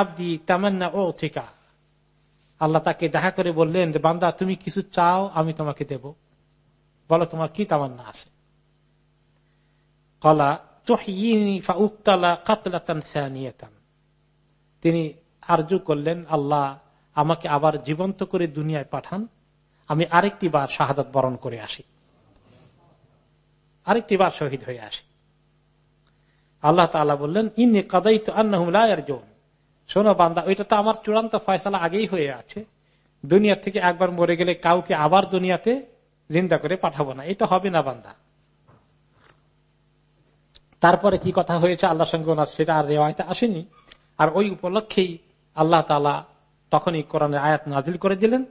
আব্দি, তামান্না ও থিকা আল্লাহ তাকে দেখা করে বললেন যে, বান্দা, তুমি কিছু চাও, আমি তোমাকে দেব। বলো, তোমার কি তামান্না আছে? কলা তিনি আরজু করলেন, আল্লাহ, আমাকে আবার জীবন্ত করে দুনিয়ায় পাঠান। আমি আরেকটি বার শাহাদত বরণ করে আসি। আরেকটি বার শহীদ হয়ে আসি। আল্লাহ তালা বললেন ইনি কাদাই তো আন্নাহুম শোনো বান্দা, ওইটা তো আমার চূড়ান্ত ফয়সালা আগেই হয়ে আছে। দুনিয়া থেকে একবার মরে গেলে কাউকে আবার দুনিয়াতে জিন্দা করে পাঠাবো না। এটা হবে না বান্দা। তারপরে কি কথা হয়েছে? আল্লাহ সঙ্গে ওনার সেটা আর রেওয়ায়তে আসেনি। আর ওই উপলক্ষেই আল্লাহ তালা তখনই কোরআনের আয়াত নাজিল করে দিলেন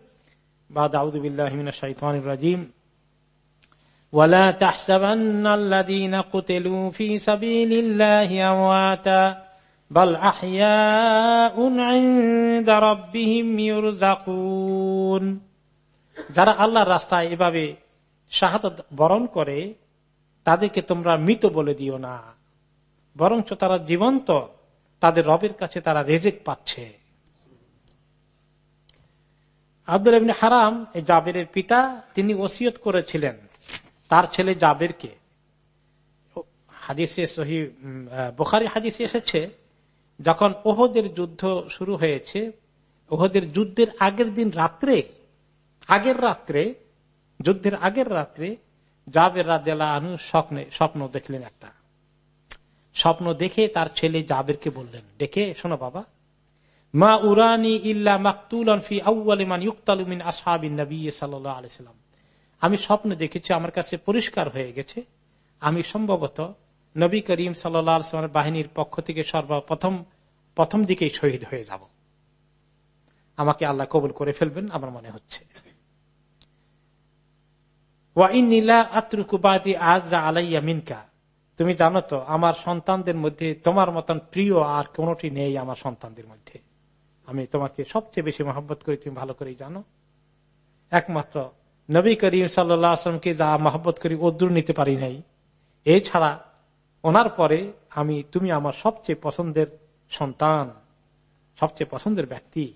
বা দাউদ্দিন ولا تحسبن الذين قتلوا في سبيل الله أمواتا بل أحياء عند ربهم يرزقون যারা আল্লাহর রাস্তায় এভাবে শাহাদত বরণ করে তাদেরকে তোমরা মৃত বলে দিও না বরঞ্চ তারা জীবন্ত তাদের রবের কাছে তারা রেজেক পাচ্ছে। আব্দুল ইবনে হারাম, এই জাবেরের পিতা, তিনি ওসিয়ত করেছিলেন। তার ছেলে জাবেরকে। হাদিসে সহি বোখারি হাদিসে এসেছে, যখন ওহদের যুদ্ধ শুরু হয়েছে, ওহদের যুদ্ধের আগের দিন রাত্রে, আগের রাত্রে, যুদ্ধের আগের রাত্রে জাবের রাদেলা আনু স্বপ্নে, স্বপ্ন দেখলেন একটা। স্বপ্ন দেখে তার ছেলে জাবেরকে বললেন দেখে শোনো বাবা। মা উরানি ইল্লা মাকতুল আমি স্বপ্ন দেখেছি, আমার কাছে পরিষ্কার হয়ে গেছে। আমি সম্ভবত নবী করিম সাল্লামের বাহিনীর পক্ষ থেকে সর্বপ্রথম, প্রথম দিকেই শহীদ হয়ে যাব। আমাকে আল্লাহ কবুল করে ফেলবেন, আমার মনে হচ্ছে। আলাইয়া মিনকা। তুমি জানো তো, আমার সন্তানদের মধ্যে তোমার মতন প্রিয় আর কোনটি নেই আমার সন্তানদের মধ্যে। আমি তোমাকে সবচেয়ে বেশি মহব্বত করি, তুমি ভালো করেই জানো। একমাত্র নবী করিম সাল্লামকে যা মহব্বত করি, ও দূর নিতে পারি নাই। এছাড়া ওনার পরে আমি, তুমি আমার সবচেয়ে পছন্দের সন্তান, সবচেয়ে পছন্দের ব্যক্তি।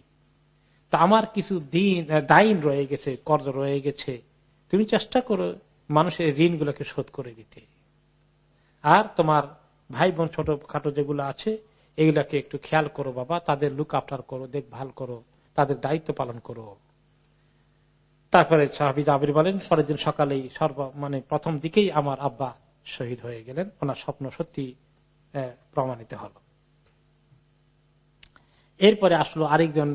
তা আমার কিছু দিন দাইন রয়ে গেছে, কর্জ রয়ে গেছে। তুমি চেষ্টা করো মানুষের ঋণগুলোকে শোধ করে দিতে। আর তোমার ভাই বোন ছোট খাটো যেগুলো আছে, এগুলাকে একটু খেয়াল করো বাবা, তাদের লুক আফটার করো, দেখভাল করো, তাদের দায়িত্ব পালন করো। তারপরে সাহাবিদ আবির বলেন, পরের দিন সকালেই সর্ব মানে প্রথম দিকেই আমার আব্বা শহীদ হয়ে গেলেন, ওনার স্বপ্ন সত্যি প্রমাণিত হল। এরপরে আসলো আরেকজন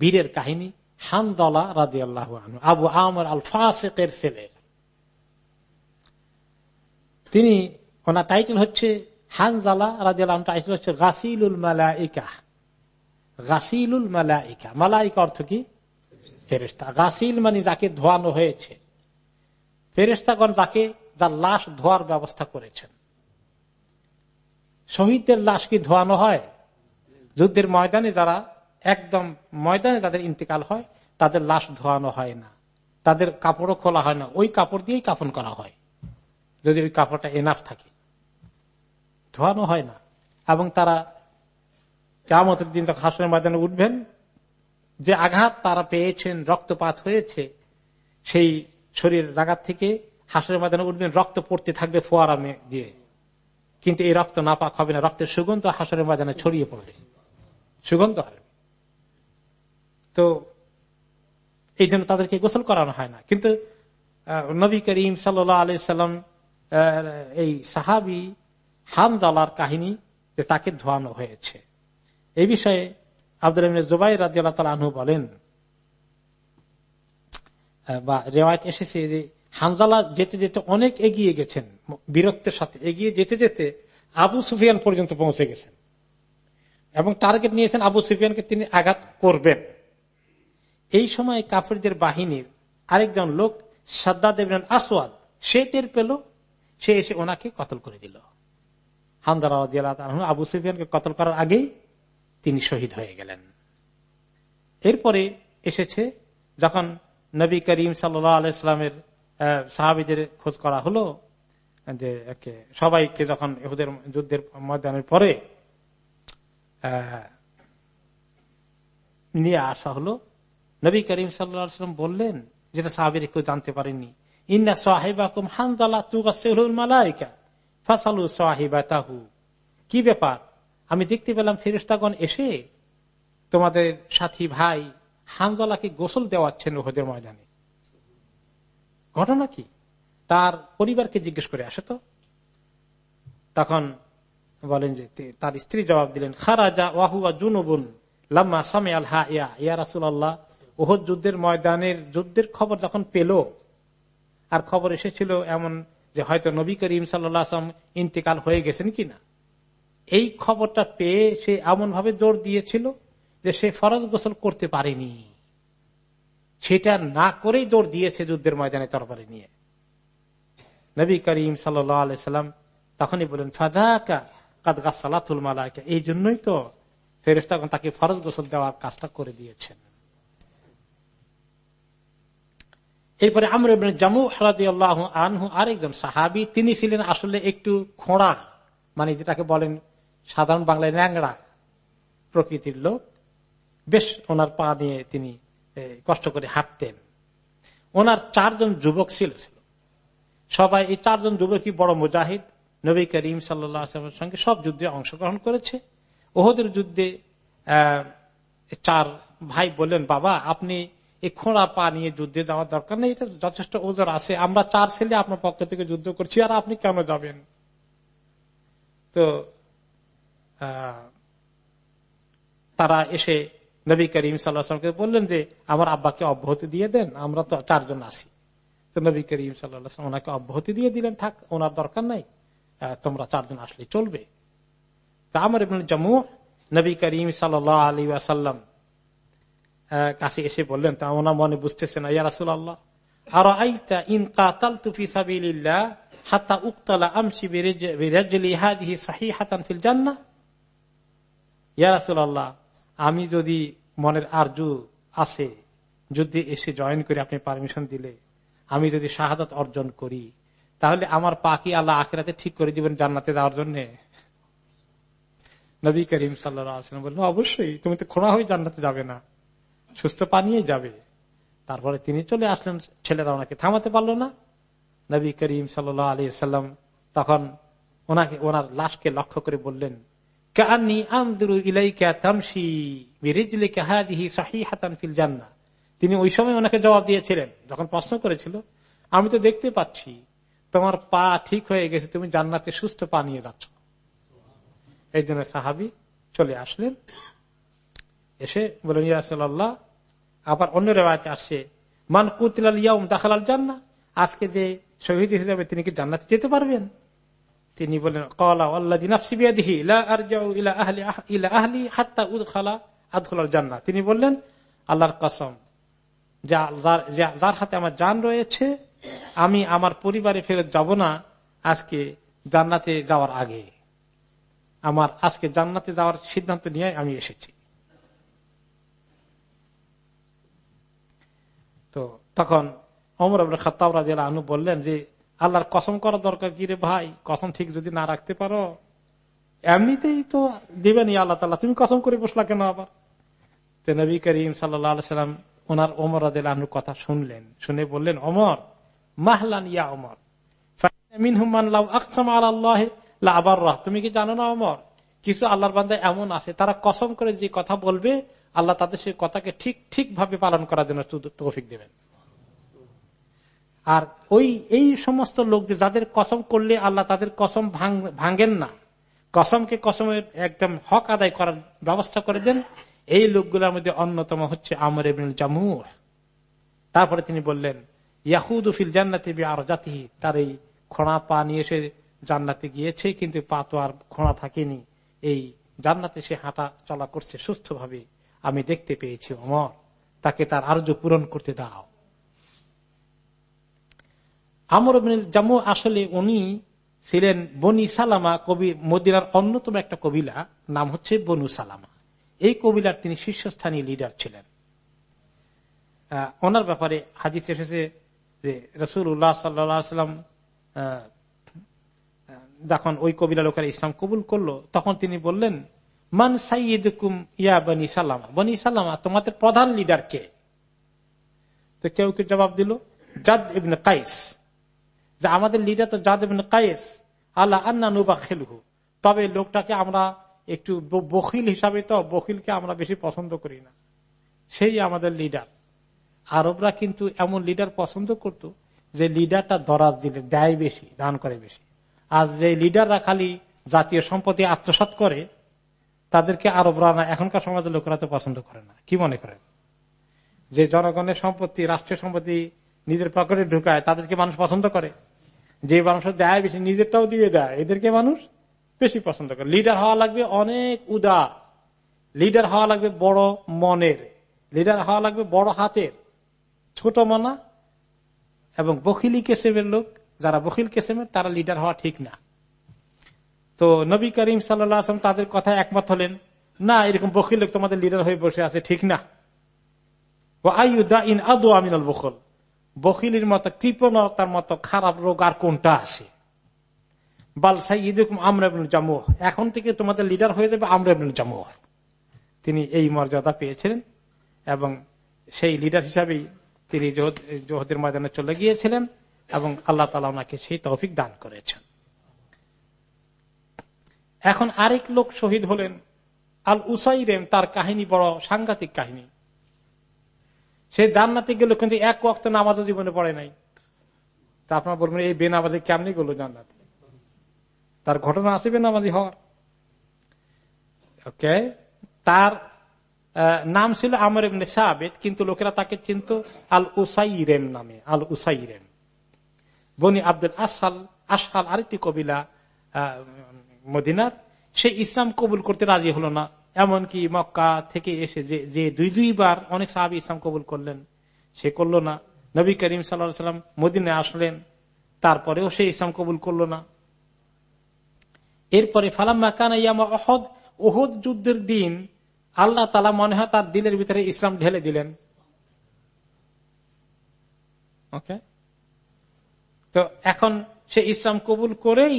বীরের কাহিনী হানদলা রাজি আল্লাহ আবু আমর আল ফাসেকের ছেলে। তিনি ওনার টাইটেল হচ্ছে হানজালা রাজিয়াল টাইটেল হচ্ছে গাসিলুল মালাইকা। গাসিলুল মালাইকা মালাইকা অর্থ কি? ফেরেস্তা গাসিল মানে যাকে ধোয়ানো হয়েছে। ফেরেস্তাগণ যাকে, যার লাশ ধোয়ার ব্যবস্থা করেছেন। শহীদদের লাশ কি ধোয়ানো হয়? যুদ্ধের ময়দানে যারা, একদম ময়দানে যাদের ইন্তেকাল হয়, তাদের লাশ ধোয়ানো হয় না। তাদের কাপড়ও খোলা হয় না। ওই কাপড় দিয়েই কাফন করা হয়। যদি ওই কাপড়টা এনাফ থাকে। ধোয়ানো হয় না। এবং তারা কেমতের দিন তখন হাসনের ময়দানে উঠবেন, যে আঘাত তারা পেয়েছেন, রক্তপাত হয়েছে, সেই শরীরের জায়গা থেকে হাসনের ময়দানে উঠবেন, রক্ত পড়তে থাকবে ফোয়ারামে দিয়ে। কিন্তু এই রক্ত না পাক হবে না। রক্তের সুগন্ধ হাসনের ময়দানে ছড়িয়ে পড়বে। সুগন্ধ হবে তো এই জন্য তাদেরকে গোসল করানো হয় না। কিন্তু নবী করিম সাল্লাহ সাল্লাম এই সাহাবি হামদালার কাহিনী যে তাকে ধোয়ানো হয়েছে। এই বিষয়ে আব্দুল জুবাই রাজি আল্লাহ বলেন বা রেওয়ায়ত এসেছে যে হামজালা যেতে যেতে অনেক এগিয়ে গেছেন, বীরত্বের সাথে এগিয়ে যেতে যেতে আবু সুফিয়ান পর্যন্ত পৌঁছে গেছেন। এবং টার্গেট নিয়েছেন আবু সুফিয়ানকে তিনি আঘাত করবেন। এই সময় কাফেরদের বাহিনীর আরেকজন লোক সাদ্দা দেবেন আসওয়াদ, সে টের পেল, সে এসে ওনাকে কতল করে দিল। হামদারা আবু সুফিয়ানকে কতল করার আগেই তিনি শহীদ হয়ে গেলেন। এরপরে এসেছে যখন নবী করিম সাল্লামের সাহাবিদের খোঁজ করা হলো, যে সবাইকে যখন এহুদের যুদ্ধের ময়দানের পরে নিয়ে আসা হলো, নবী করিম সাল্লাম বললেন, যেটা সাহাবির কেউ জানতে পারেনি ইন্না সাহেবাকুম হানদালা তুগাসুল মালাইকা। ফাসালু সাহিবা তাহু কি ব্যাপার? আমি দেখতে পেলাম ফেরিস্তাগণ এসে তোমাদের সাথী ভাই হানজলাকে গোসল দেওয়াচ্ছেন ওহদের ময়দানে। ঘটনা কি? তার পরিবারকে জিজ্ঞেস করে আসে তো। তখন বলেন যে তার স্ত্রী জবাব দিলেন, খারাজা ওয়াহুয়া জুনুবুন লাম্মা সামে আল হা ইয়া ইয়া রাসুল্লাহ ওহদ যুদ্ধের ময়দানের যুদ্ধের খবর যখন পেল, আর খবর এসেছিল এমন যে হয়তো নবী করিম সাল্লাম ইন্তেকাল হয়ে গেছেন কিনা। এই খবরটা পেয়ে সে এমন ভাবে জোর দিয়েছিল যে সে ফরজ গোসল করতে পারেনি। সেটা না করেই দৌড় দিয়েছে যুদ্ধের ময়দানে তরবারি নিয়ে। নবী করিম সাল্লাম তখনই বলেন, ফাদাকা কাদগা সালাতুল মালাকা এই জন্যই তো ফেরেস্তা তাকে ফরজ গোসল দেওয়ার কাজটা করে দিয়েছেন। এরপরে আমরা জামু হরাদি আনহু আরেকজন সাহাবি, তিনি ছিলেন আসলে একটু খোঁড়া মানে যেটাকে বলেন সাধারণ বাংলায় ন্যাংরা প্রকৃতির লোক। বেশ ওনার পা নিয়ে তিনি কষ্ট করে হাঁটতেন। ওনার চারজন যুবক ছিল ছিল। সবাই, এই চারজন যুবকই বড় মুজাহিদ। নবী করিম সাল্লামের সঙ্গে সব যুদ্ধে অংশগ্রহণ করেছে। ওহদের যুদ্ধে চার ভাই বললেন, বাবা, আপনি এই খোঁড়া পা নিয়ে যুদ্ধে যাওয়ার দরকার নেই, এটা যথেষ্ট ওজন আছে। আমরা চার ছেলে আপনার পক্ষ থেকে যুদ্ধ করছি, আর আপনি কেন যাবেন? তো তারা এসে নবী করিম সাল্লাহামকে বললেন যে, আমার আব্বাকে অব্যাহতি দিয়ে দেন, আমরা তো চারজন আসি তো নবী করিম সাল্লাম ওনাকে অব্যাহতি দিয়ে দিলেন, থাক, ওনার দরকার নাই তোমরা চারজন আসলে চলবে। তা আমার জম্মু নবী করিম সাল আলী আসাল্লাম কাছে এসে বললেন, তা ওনার মনে বুঝতেছে না ইয়ারাসুল আল্লাহ আর আইতা ইন কাতাল তুফি সাবিল্লাহ হাতা উক্তালা আমসি সাহি হাতান ফিল জান্না ইয়ারাসুল আল্লাহ আমি যদি মনের আরজু আছে, যদি এসে জয়েন করে আপনি পারমিশন দিলে, আমি যদি শাহাদত অর্জন করি, তাহলে আমার পাকি আল্লাহ আখেরাতে ঠিক করে দিবেন জান্নাতে যাওয়ার জন্য। নবী করিম সাল্লাম বললেন, অবশ্যই, তুমি তো খোঁড়া হয়ে জান্নাতে যাবে না। সুস্থ পানিয়ে যাবে। তারপরে তিনি চলে আসলেন, ছেলেরা ওনাকে থামাতে পারল না। নবী করিম সাল্লাহ আলী সাল্লাম তখন ওনাকে, ওনার লাশকে লক্ষ্য করে বললেন তিনি ওই সময় ওনাকে জবাব দিয়েছিলেন, যখন প্রশ্ন করেছিল, আমি তো দেখতে পাচ্ছি, তোমার পা ঠিক হয়ে গেছে, তুমি জান্নাতে সুস্থ পা নিয়ে যাচ্ছ। এই জন্য সাহাবি চলে আসলেন। এসে বলেন ইয়াসাল্লাহ আবার অন্য রেওয়াতে আসছে মান কুতলাল ইয়াউম দাখালাল জান্না আজকে যে শহীদ হিসাবে তিনি কি জান্নাতে যেতে পারবেন? তিনি বলেন কলা জান্না তিনি বললেন, আল্লাহর কসম যার হাতে আমার জান রয়েছে, আমি আমার পরিবারে ফেরত যাব না আজকে জান্নাতে যাওয়ার আগে। আমার আজকে জান্নাতে যাওয়ার সিদ্ধান্ত নিয়ে আমি এসেছি। তো তখন অমর আবুল খাতাব রাজিয়াল আনু বললেন যে, আল্লাহর কসম করা দরকার কি রে ভাই? কসম ঠিক যদি না রাখতে পারো, এমনিতেই তো দেবেন আল্লাহ তাল্লাহ তুমি কসম করে বসলা কেন আবার? তো নবী করিম সাল্লাম ওনার ওমর আদিল আনুর কথা শুনলেন। শুনে বললেন অমর মাহলান ইয়া অমর তুমি কি জানো না অমর কিছু আল্লাহর বান্ধব এমন আছে, তারা কসম করে যে কথা বলবে আল্লাহ তাদের সেই কথাকে ঠিক ঠিক ভাবে পালন করার জন্য তৌফিক দেবেন। আর ওই, এই সমস্ত লোকদের যাদের কসম করলে আল্লাহ তাদের কসম ভাঙ্গেন না। কসমকে কসমের একদম হক আদায় করার ব্যবস্থা করে দেন। এই লোকগুলোর মধ্যে অন্যতম হচ্ছে আমর এবিন জামুর। তারপরে তিনি বললেন, ইয়াহুদ ফিল জান্নাতি আর জাতি তার এই খোঁড়া পা নিয়ে এসে জান্নাতে গিয়েছে, কিন্তু পা তো আর খোঁড়া থাকেনি। এই জান্নাতে সে হাঁটা চলা করছে সুস্থভাবে। আমি দেখতে পেয়েছি অমর তাকে তার আর্য পূরণ করতে দাও। আমর জামু আসলে উনি ছিলেন বনি সালামা কবি, মদিনার অন্যতম একটা কবিলা, নাম হচ্ছে বনু সালামা। এই কবিলার তিনি শীর্ষস্থানীয় লিডার ছিলেন। ওনার ব্যাপারে হাদিস এসেছে যে রসুল উল্লাহ সাল্লাম যখন ওই কবিলা লোকের ইসলাম কবুল করল, তখন তিনি বললেন মান সাইদ ইয়া বনি সালামা। বনি সালামা তোমাদের প্রধান লিডার কে? তো কেউ কেউ জবাব দিল? জাদ ইবনে কাইস যে আমাদের লিডার তো জাদ ইবনে কাইস আল্লাহ আন্না নুবা খেলহু তবে লোকটাকে আমরা একটু বকিল হিসাবে তো বকিলকে আমরা বেশি পছন্দ করি না। সেই আমাদের লিডার আরবরা কিন্তু এমন লিডার পছন্দ করত যে লিডারটা দরাজ দিলে, দেয় বেশি, দান করে বেশি। আর যে লিডাররা খালি জাতীয় সম্পত্তি আত্মসাত করে তাদেরকে আরবরা না এখনকার সমাজের লোকেরা তো পছন্দ করে না। কি মনে করেন? যে জনগণের সম্পত্তি, রাষ্ট্রীয় সম্পত্তি নিজের পকেটে ঢুকায়, তাদেরকে মানুষ পছন্দ করে? যে মানুষ দেয় বেশি নিজেরটাও দিয়ে দেয়, এদেরকে মানুষ বেশি পছন্দ করে। লিডার হওয়া লাগবে অনেক উদার। লিডার হওয়া লাগবে বড় মনের। লিডার হওয়া লাগবে বড় হাতের। ছোট মনা এবং বকিলি কেসেমের লোক, যারা বকিল কেসেমের, তারা লিডার হওয়া ঠিক না। তো নবী করিম সাল্লাম তাদের কথা একমত হলেন, না, এরকম বকিল লোক তোমাদের লিডার হয়ে বসে আছে, ঠিক না। ও আইউদা ইন আদু আমিনাল বকল বকিলির মতো কৃপণতার মতো খারাপ রোগ আর কোনটা আছে বালসাই ইদুকুম আমরাবুল জামুহ। এখন থেকে তোমাদের লিডার হয়ে যাবে আমরাবুল জামুহ। তিনি এই মর্যাদা পেয়েছিলেন এবং সেই লিডার হিসাবেই তিনি জোহদের ময়দানে চলে গিয়েছিলেন এবং আল্লাহ তালা ওনাকে সেই তৌফিক দান করেছেন। এখন আরেক লোক শহীদ হলেন আল উসাইরেম তার কাহিনী বড় সাংঘাতিক কাহিনী। সে জান্নাতে গেল, কিন্তু এক ওয়াক্ত নামাজও জীবনে পড়ে নাই। তা আপনার বলবেন, এই বেনামাজি কেমনি গেল জান্নাতে? তার ঘটনা আছে বেনামাজি হওয়ার। ওকে? তার নাম ছিল আমর এমনি সাবেদ কিন্তু লোকেরা তাকে চিনত আল উসাইরেম নামে আল উসাইরেম বনি আব্দুল আসাল আসাল আরেকটি কবিলা মদিনার, সে ইসলাম কবুল করতে রাজি হলো না। এমনকি মক্কা থেকে এসে যে যে দুই দুইবার অনেক সাহাবি ইসলাম কবুল করলেন, সে করল না। নবী করিম সাল্লাম মদিনে আসলেন, তারপরেও সে ইসলাম কবুল করল না। এরপরে ফালাম্মা অহদ ওহদ যুদ্ধের দিন আল্লাহ তালা মনে হয় তার দিলের ভিতরে ইসলাম ঢেলে দিলেন। ওকে? তো এখন সে ইসলাম কবুল করেই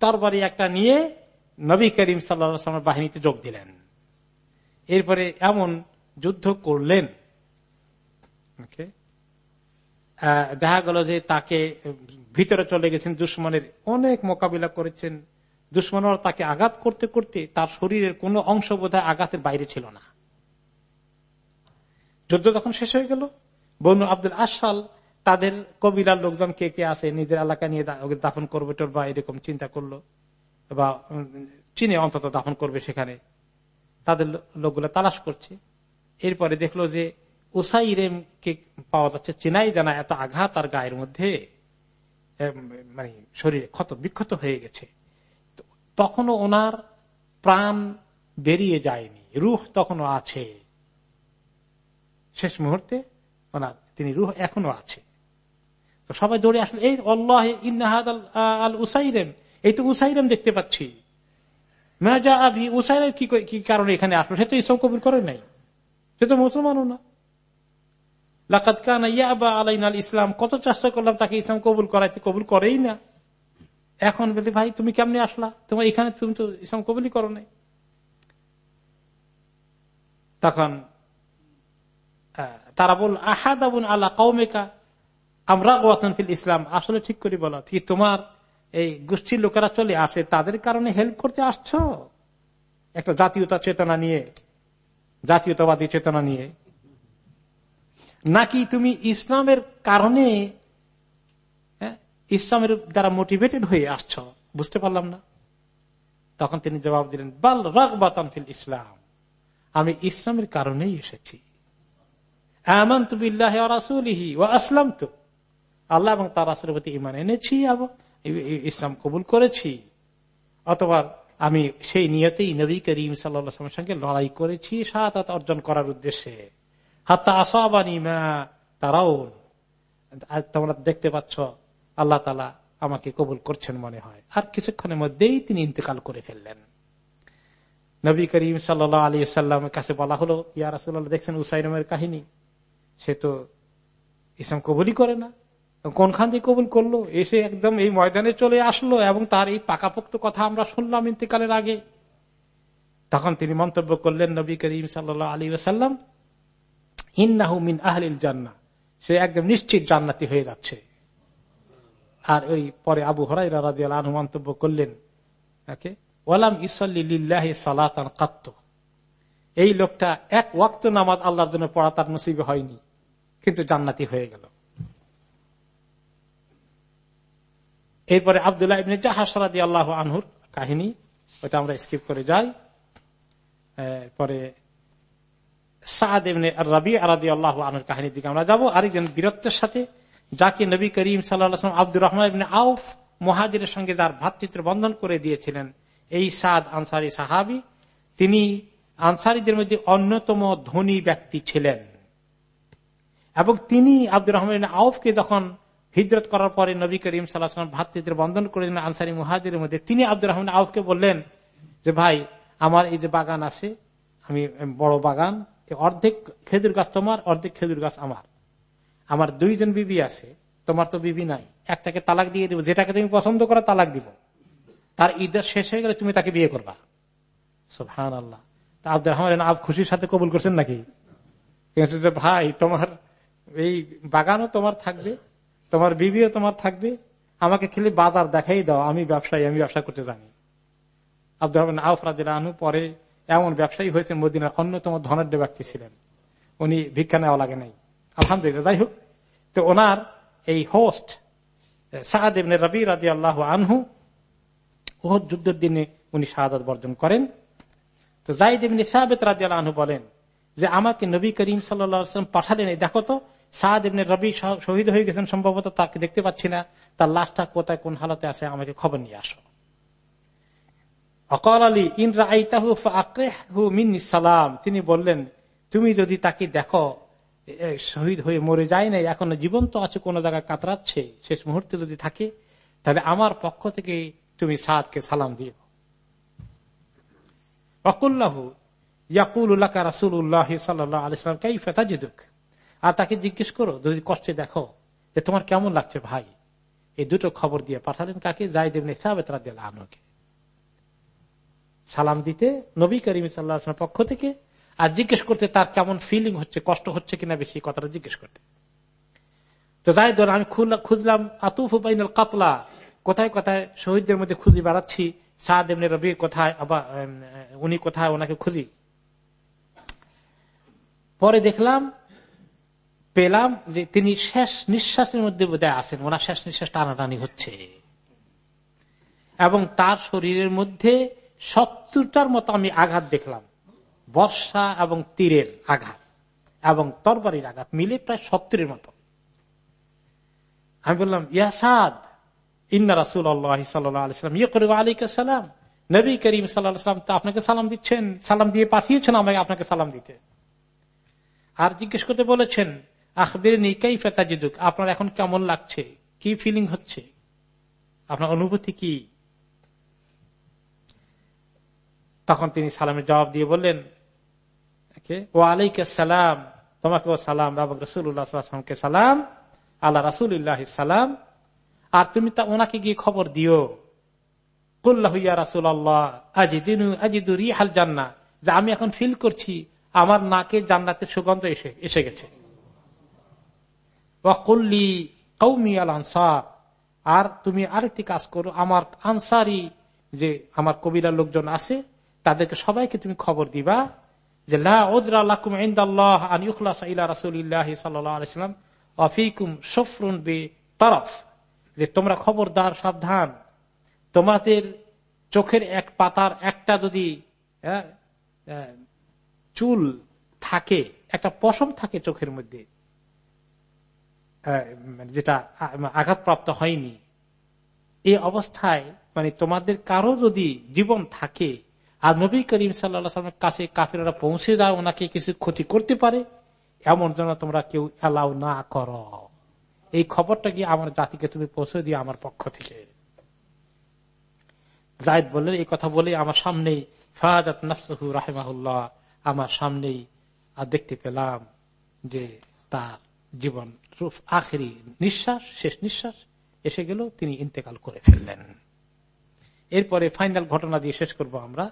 তরবারি একটা নিয়ে নবী করিম সাল্লামের বাহিনীতে যোগ দিলেন। এরপরে এমন যুদ্ধ করলেন। দেখা গেল যে তাকে ভিতরে চলে গেছেন, দুশ্মনের অনেক মোকাবিলা করেছেন। দুশ্মনরা তাকে আঘাত করতে করতে তার শরীরের কোন অংশ বোধহয় আঘাতের বাইরে ছিল না। যুদ্ধ তখন শেষ হয়ে গেল। বনু আব্দুল আসাল তাদের কবিলার লোকজন কে কে আছে, নিজের এলাকা নিয়ে দাফন করবে টোর বা এরকম চিন্তা করল, বা চীনে অন্তত দাফন করবে সেখানে। তাদের লোকগুলো তালাশ করছে। এরপরে দেখল যে উসাইরেম কে পাওয়া যাচ্ছে চেনাই জানা এত আঘাত আর গায়ের মধ্যে মানে শরীরে ক্ষত, বিক্ষত হয়ে গেছে। তখনও ওনার প্রাণ বেরিয়ে যায়নি, রুহ তখনও আছে। শেষ মুহূর্তে ওনার, তিনি রুহ এখনও আছে। সবাই দৌড়ে আসলে, এই অল্লাহ ইন্নাহাদ আল উসাইরেম। এই তো উসাইরেম দেখতে পাচ্ছি। মেজা আভি উসাইরের কি কারণে এখানে আসলো? সে তো ইসলাম কবুল করে নাই। সে তো মুসলমানও না। লাকাত কান ইয়াবা আলাইন আল ইসলাম, কত চেষ্টা করলাম তাকে ইসলাম কবুল করাইতে, কবুল করেই না। এখন বলতে, ভাই, তুমি কেমনে আসলা? তোমার এখানে তুমি তো ইসলাম কবুলই করো নাই। তখন তারা বল আহাদ আল্লাহ কৌমেকা আমরা গোয়াতন ফিল ইসলাম আসলে ঠিক করে বলো। কি তোমার এই গোষ্ঠীর লোকেরা চলে আসে, তাদের কারণে হেল্প করতে আসছ? একটা জাতীয়তা চেতনা নিয়ে, জাতীয়তাবাদী চেতনা নিয়ে। নাকি তুমি ইসলামের কারণে ইসলামের দ্বারা মোটিভেটেড হয়ে আসছ? বুঝতে পারলাম না। তখন তিনি জবাব দিলেন, বাল রগবাতন ফিল ইসলাম। আমি ইসলামের কারণেই এসেছি। এমন তু বিল্লাহ রাসুলিহি ও আসলাম তো আল্লাহ এবং তার রাসুলের প্রতি ইমান এনেছি ইসলাম কবুল করেছি। অথবা আমি সেই নিয়তেই নবী করিম সাল্লামের সঙ্গে লড়াই করেছি সাত অর্জন করার উদ্দেশ্যে। হাত্তা আসাবানি মা তারাও তোমরা দেখতে পাচ্ছ, আল্লাহ তালা আমাকে কবুল করছেন মনে হয়। আর কিছুক্ষণের মধ্যেই তিনি ইন্তেকাল করে ফেললেন। নবী করিম সাল্লাহ আলী সাল্লামের কাছে বলা হলো, ইয়া রাসুল্লাহ দেখছেন উসাইনমের কাহিনী? সে তো ইসলাম কবুলই করে না। কোনখান দিয়ে কবুল করল? এসে একদম এই ময়দানে চলে আসলো এবং তার এই পাকাপোক্ত কথা আমরা শুনলাম ইন্তেকালের আগে। তখন তিনি মন্তব্য করলেন, নবী করিম সাল্লাহ আলী সাল্লাম ইন্নাহু মিন আহলিল জান্না সে একদম নিশ্চিত জান্নাতি হয়ে যাচ্ছে। আর ওই পরে আবু হরাই রাজি আনহু মন্তব্য করলেন ওয়ালাম এই লোকটা এক ওয়াক্ত নামাজ আল্লাহর জন্য পড়া তার নসিবে হয়নি, কিন্তু জান্নাতি হয়ে গেল। এরপরে আবদুল্লাহ ইবনে জাহাসরাদি আল্লাহ আনহুর কাহিনী ওটা আমরা স্কিপ করে যাই। পরে সাদ এমনি রবি আল্লাহ কাহিনীর দিকে আমরা যাব। আরেকজন বীরত্বের সাথে, যাকে নবী করিম আব্দুর রহমান আউফ সঙ্গে যার ভাতৃত্ব বন্ধন করে দিয়েছিলেন, এই সাদ আনসারি সাহাবি, তিনি আনসারিদের মধ্যে অন্যতম ধনী ব্যক্তি ছিলেন। এবং তিনি আব্দুর রহমান আউফকে যখন হিজরত করার পরে নবী করিম সাল্লাহাম ভাতৃদের বন্ধন করে দিলেন আনসারি মুহাজির মধ্যে। তিনি আব্দুর রহমান আউফকে বললেন যে, ভাই, আমার এই যে বাগান আছে, আমি বড় বাগান অর্ধেক খেজুর গাছ তোমার, অর্ধেক খেজুর গাছ আমার। আমার দুইজন বিবি আছে, তোমার তো বিবি নাই। একটাকে তালাক দিয়ে দিব, যেটাকে তুমি পছন্দ করো তালাক দিব। তার ঈদের শেষ হয়ে গেলে তুমি তাকে বিয়ে করবা। হান আল্লাহ তা আব্দুর রহমান আব খুশির সাথে কবুল করছেন নাকি? ভাই, তোমার এই বাগানও তোমার থাকবে তোমার বিবিও তোমার থাকবে, আমাকে খেলে বাজার দেখাই দাও, আমি ব্যবসায়ী, আমি ব্যবসা করতে জানি। আব্দুর রহমান আউফরাদিল আনু পরে এমন ব্যবসায়ী হয়েছে মদিনার অন্যতম ধনের ব্যক্তি ছিলেন। উনি ভিক্ষা নেওয়া লাগে নাই। আলহামদুলিল্লাহ, যাই হোক। তো ওনার এই হোস্ট সাহাদ রবি আল্লাহ আনহু ওহদ যুদ্ধের দিনে উনি শাহাদ বর্জন করেন। তো জাইদ ইবনে সাহাবেত রাজি আনহু বলেন যে, আমাকে নবী করিম সাল্লাম পাঠালেন দেখো তো সাদ ইবনে রবি শহীদ হয়ে গেছেন সম্ভবত, তাকে দেখতে পাচ্ছি না। তার লাশটা কোথায়, কোন হালতে আছে, আমাকে খবর নিয়ে আসো। অকল আলী, ইন রাহু মিন সালাম। তিনি বললেন, তুমি যদি তাকে দেখো শহীদ হয়ে মরে যায় নাই, এখন জীবন্ত আছে, কোন জায়গায় কাতরাচ্ছে, শেষ মুহূর্তে যদি থাকে, তাহলে আমার পক্ষ থেকে তুমি সাদকে সালাম দিও। অকুল্লাহু ইয়াকুল্লাহ রাসুল্লাহ সাল্লাহ আলিয়াম কাই ফেতাজিদুক আর তাকে জিজ্ঞেস করো, যদি কষ্টে দেখো যে তোমার কেমন লাগছে ভাই? এই দুটো খবর দিয়ে পাঠালেন কাকে? যাই দেবেন আনুকে সালাম দিতে নবী করিম সাল্লাহ পক্ষ থেকে আর জিজ্ঞেস করতে তার কেমন ফিলিং হচ্ছে, কষ্ট হচ্ছে কিনা বেশি কথাটা জিজ্ঞেস করতে। তো যাই ধর আমি খুঁজলাম, আতুফ কাতলা, কোথায় কোথায় শহীদদের মধ্যে খুঁজি বেড়াচ্ছি? সাদ এমনি রবি কোথায়? আবার উনি কোথায়? ওনাকে খুঁজি। পরে দেখলাম পেলাম যে তিনি শেষ নিঃশ্বাসের মধ্যে বোধহয় আছেন। ওনার শেষ নিঃশ্বাস টানাটানি হচ্ছে। এবং তার শরীরের মধ্যে সত্তরটার মতো আমি আঘাত দেখলাম। বর্ষা এবং তীরের আঘাত এবং তরবারির আঘাত, মিলে প্রায় সত্তরের মতো। আমি বললাম ইয়াসাদ ইন্না রাসুল আল্লাহ সাল্লাম ইয়ে করে আলিকা সালাম। নবী করিম সাল্লাম তো আপনাকে সালাম দিচ্ছেন, সালাম দিয়ে পাঠিয়েছেন আমাকে আপনাকে সালাম দিতে। আর জিজ্ঞেস করতে বলেছেন আখদের নিকাই ফেতাজিদুক আপনার এখন কেমন লাগছে? কি ফিলিং হচ্ছে? আপনার অনুভূতি কি? তখন তিনি সালামের জবাব দিয়ে বললেন ও আলাইকে সালাম। তোমাকেও সালাম রসুল্লাহামকে সালাম আল্লাহ রাসুল্লাহ সালাম। আর তুমি তা ওনাকে গিয়ে খবর দিও। কুল্লাহিয়া রাসুল আল্লাহ আজিদিনু, আজিদু রিহাল জান্না যে আমি এখন ফিল করছি, আমার নাকে জান্নাতের সুগন্ধ এসে এসে গেছে। ওয়াকুল্লি কৌমি আল আনসার। আর তুমি আরেকটি কাজ করো, আমার আনসারি যে আমার কবিরার লোকজন আছে, তাদেরকে সবাইকে তুমি খবর দিবা যে যে, তোমরা খবরদার, সাবধান। তোমাদের চোখের এক পাতার একটা যদি চুল থাকে, একটা পশম থাকে চোখের মধ্যে যেটা আঘাতপ্রাপ্ত হয়নি। এই অবস্থায় মানে তোমাদের কারও যদি জীবন থাকে, আর নবী করিম সাল্লামের কাছে কাফিরা পৌঁছে যায় ওনাকে কিছু ক্ষতি করতে পারে, এমন যেন তোমরা কেউ অ্যালাউ না কর। এই খবরটা গিয়ে আমার জাতিকে তুমি পৌঁছে দিও আমার পক্ষ থেকে? জায়দ বললেন, এই কথা বলে আমার নফসহু রাহেমাহুল্লাহ, আমার সামনেই আর দেখতে পেলাম যে তার জীবন আখেরি নিঃশ্বাস, শেষ নিঃশ্বাস, এসে গেল তিনি ইন্তেকাল করে ফেললেন। এরপরে ফাইনাল ঘটনা দিয়ে শেষ করব আমরা।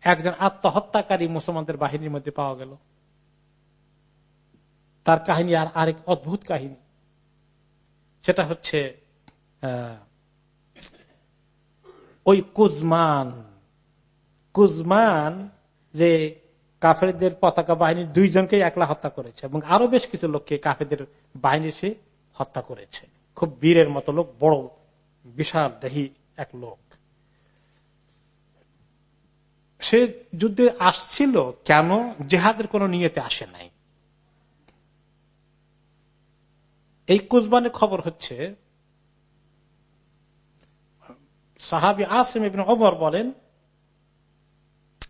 একজন আত্মহত্যাকারী মুসলমানদের বাহিনীর মধ্যে পাওয়া গেল। তার কাহিনী আর আরেক অদ্ভুত কাহিনী। সেটা হচ্ছে ওই কুজমান কুজমান যে কাফেরদের পতাকা বাহিনীর দুইজনকে একলা হত্যা করেছে এবং আরও বেশ কিছু লোককে কাফেরদের বাহিনী সে হত্যা করেছে। খুব বীরের মতো লোক, বড়, বিশাল, দেহি এক লোক। সে যুদ্ধে আসছিল কেন? জেহাদের কোন নিয়েতে আসে নাই। এই কুজবানের খবর হচ্ছে, সাহাবি আসিম এবং অমর বলেন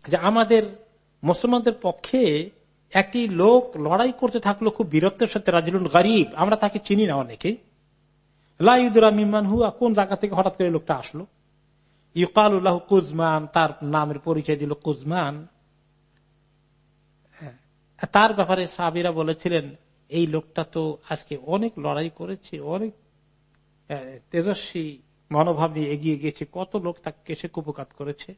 যে আমাদের মুসলমানদের পক্ষে একটি লোক লড়াই করতে থাকল খুব বীরত্বের সাথে রাজিলুন গরিব। আমরা তাকে চিনি না অনেকে। লাইদুরা মিমান হুয়া কোন জায়গা থেকে হঠাৎ করে লোকটা আসলো? ইউকাল উল্লাহ কুজমান তার নামের পরিচয় দিল কুজমান। হ্যাঁ, তার ব্যাপারে সাবিরা বলেছিলেন এই লোকটা তো আজকে অনেক লড়াই করেছে অনেক তেজস্বী মনোভাব নিয়ে এগিয়ে গিয়েছে কত লোক তাকে কেসে কুপকাত করেছে।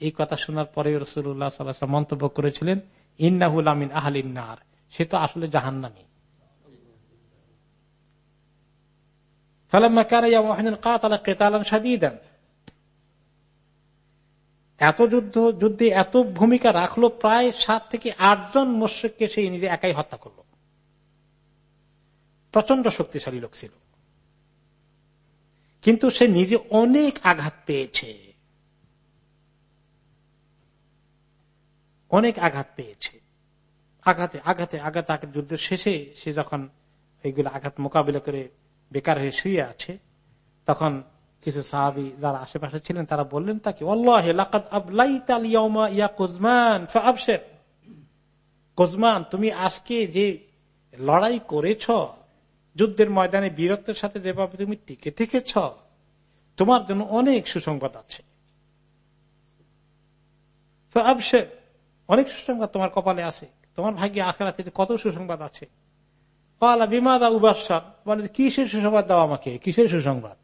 এই কথা শোনার পরে রসুল্লাহ সাল্লাহ মন্তব্য করেছিলেন ইন্নাহুল আমিন আহলিন নার। সে তো আসলে জাহান্নামি। এত যুদ্ধ, যুদ্ধে এত ভূমিকা রাখল, প্রায় সাত থেকে আটজন মোর্শেককে সে নিজে একাই হত্যা করল। প্রচণ্ড শক্তিশালী লোক ছিল। কিন্তু সে নিজে অনেক আঘাত পেয়েছে। অনেক আঘাত পেয়েছে। আঘাতে আঘাতে, আঘাত আঘাত যুদ্ধের শেষে সে যখন এইগুলো আঘাত মোকাবিলা করে বেকার হয়ে শুয়ে আছে, তখন কিছু সাহাবি যারা আশেপাশে ছিলেন, তারা বললেন তাকে কোজমান তুমি আজকে যে লড়াই করেছ, যুদ্ধের ময়দানে বীরত্বের সাথে যেভাবে তুমি টিকে থেকেছ, তোমার জন্য অনেক সুসংবাদ আছে। অনেক সুসংবাদ তোমার কপালে আছে। তোমার ভাগ্যে আখেরাতে কত সুসংবাদ আছে। পালা বিমাদা উবাসার বলে কিসের সুসংবাদ দাও আমাকে? কিসের সুসংবাদ?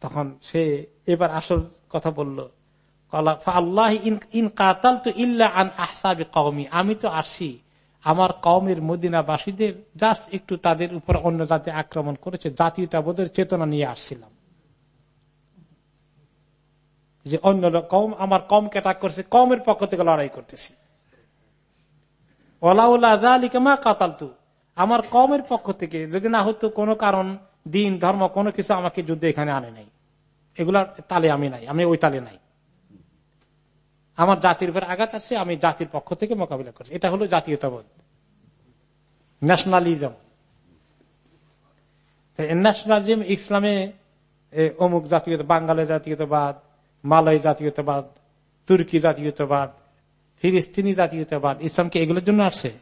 তখন সে এবার আসল কথা বলল ইন কাতাল তো ইল্লা আন কওমি। আমি তো আসি। আমার কমের মদিনাবাসীদের জাস্ট একটু তাদের উপর অন্য জাতি আক্রমণ করেছে, জাতীয়তাবোধের চেতনা নিয়ে আসছিলাম। যে অন্য কম আমার কম ক্যাটাক করছে কমের পক্ষ থেকে লড়াই করতেছি। আমার কমের পক্ষ থেকে যদি না হতো কোনো কারণ, দিন, ধর্ম, কোনো কিছু আমাকে যুদ্ধে এখানে আনে নাই। এগুলার তালে আমি নাই, আমি ওই তালে নাই। আমার জাতির উপর আঘাত আছে, আমি জাতির পক্ষ থেকে মোকাবিলা করছি। এটা হলো জাতীয়তাবোধ। ন্যাশনালিজম। ন্যাশনালিজম ইসলামে অমুক জাতীয় বাঙ্গালের জাতীয়তাবাদ মালয় জাতীয়তাবাদ তুর্কি জাতীয়তাবাদ ফিলিস্তিনি জাতীয়তাবাদ ইসলামকে এগুলোর জন্য আসছে?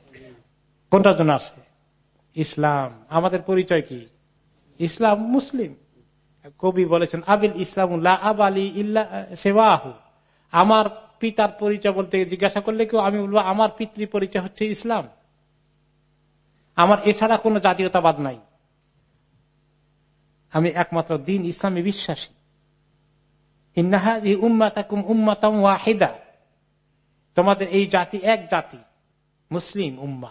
কোনটার জন্য আসছে? ইসলাম। আমাদের পরিচয় কি? ইসলাম মুসলিম। কবি বলেছেন, আবিল ইসলাম আমার পিতার পরিচয় বলতে জিজ্ঞাসা করলে কেউ, আমি বলব, আমার পিতৃ পরিচয় হচ্ছে ইসলাম। আমার এছাড়া কোন জাতীয়তাবাদ নাই। আমি একমাত্র দিন ইসলামে বিশ্বাসী। তোমাদের এই জাতি এক জাতি, মুসলিম উম্মা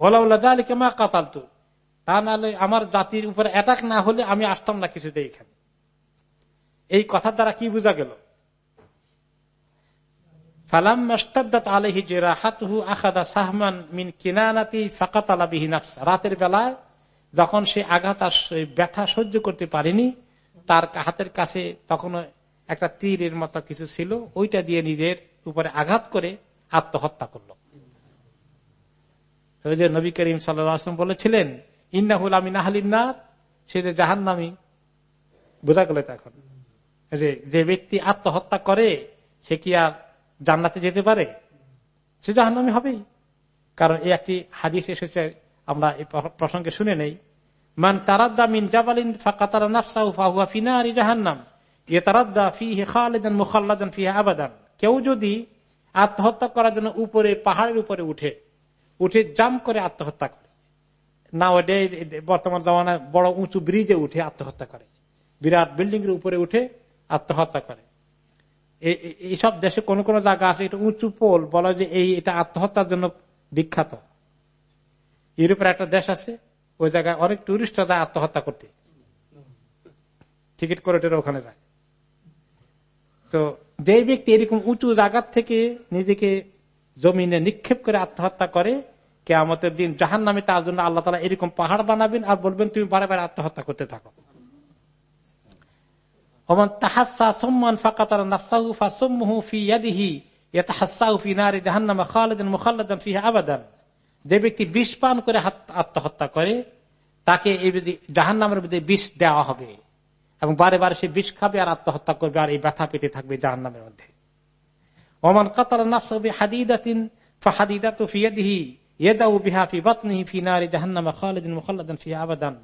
ওলাউল্লাহ কাতালতু। তা নাহলে আমার জাতির উপর অ্যাটাক না হলে আমি আসতাম না কিছুতে এখানে। এই কথার দ্বারা কি বোঝা গেল? রাতের বেলায় যখন সে আঘাত আর ব্যথা সহ্য করতে পারেনি তার হাতের কাছে তখন একটা তীরের মতো কিছু ছিল, ওইটা দিয়ে নিজের উপরে আঘাত করে আত্মহত্যা করল। ওই যে নবী করিম সাল্লাম বলেছিলেন ইন্নাহুল আমি নাহালিনার সে যে জাহান নামি বোঝা গেল এখন। যে ব্যক্তি আত্মহত্যা করে, সে কি আর জান্নাতে যেতে পারে? সে জাহান্নামি হবেই। কারণ এই একটি হাদিস এসেছে, আমরা এই প্রসঙ্গে শুনে নেই। মান তারাদ্দা মিন জাবালিন ফাকাতারা নাফসাহু ফাহুয়া ফিনারি জাহান্নাম ইয়ে তারাদ্দা ফিহে খালিদান মুখাল্লাদান ফিহা আবাদান কেউ যদি আত্মহত্যা করার জন্য উপরে, পাহাড়ের উপরে উঠে উঠে জাম করে আত্মহত্যা করে। না বর্তমান জমানায় বড় উঁচু ব্রিজে উঠে আত্মহত্যা করে। বিরাট বিল্ডিং এর উপরে উঠে আত্মহত্যা করে। এইসব দেশে কোন কোন জায়গা আছে, এটা উঁচু পোল, বলা যে এই, এটা আত্মহত্যার জন্য বিখ্যাত। ইউরোপের একটা দেশ আছে ওই জায়গায় অনেক টুরিস্টরা যায় আত্মহত্যা করতে। টিকিট করে ওখানে যায়। তো যে ব্যক্তি এরকম উঁচু জায়গার থেকে নিজেকে জমিনে নিক্ষেপ করে আত্মহত্যা করে কে আমাদের দিন জাহান নামে তার জন্য আল্লাহ তালা এরকম পাহাড় বানাবেন আর বলবেন, তুমি বারে বারে আত্মহত্যা করতে থাকো। ওমান তাহাসা সম্মান নারি আবাদান। যে ব্যক্তি বিষ পান করে আত্মহত্যা করে, তাকে জাহান নামের মধ্যে বিষ দেওয়া হবে। এবং বারে বারে সে বিষ খাবে আর আত্মহত্যা করবে আর এই ব্যথা পেতে থাকবে জাহান নামের মধ্যে। ওমান কাতার নাফসবি হাদিদাতিন ফাহাদিদাতু ফিয়াদিহি ইয়াদাউ বিহা ফি বাতনিহি ফি নারি জাহান্নামা খালিদিন মুখাল্লাদান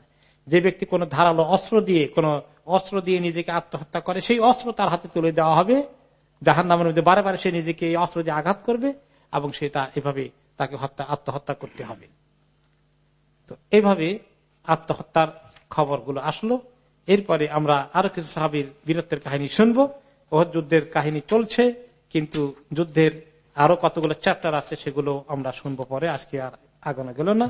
যে ব্যক্তি কোন ধারালো অস্ত্র দিয়ে কোন অস্ত্র দিয়ে নিজেকে আত্মহত্যা করে, সেই অস্ত্র তার হাতে তুলে দেওয়া হবে। জাহান নামের মধ্যে বারে বারে সে নিজেকে অস্ত্র দিয়ে আঘাত করবে এবং সে তা এভাবে তাকে হত্যা, আত্মহত্যা করতে হবে। তো এইভাবে আত্মহত্যার খবরগুলো আসলো। এরপরে আমরা আরও কিছু সাহাবির বীরত্বের কাহিনী শুনব। ও যুদ্ধের কাহিনী চলছে, কিন্তু যুদ্ধের আরও কতগুলো চ্যাপ্টার আছে সেগুলো আমরা শুনব পরে। আজকে আর আগানো গেল না।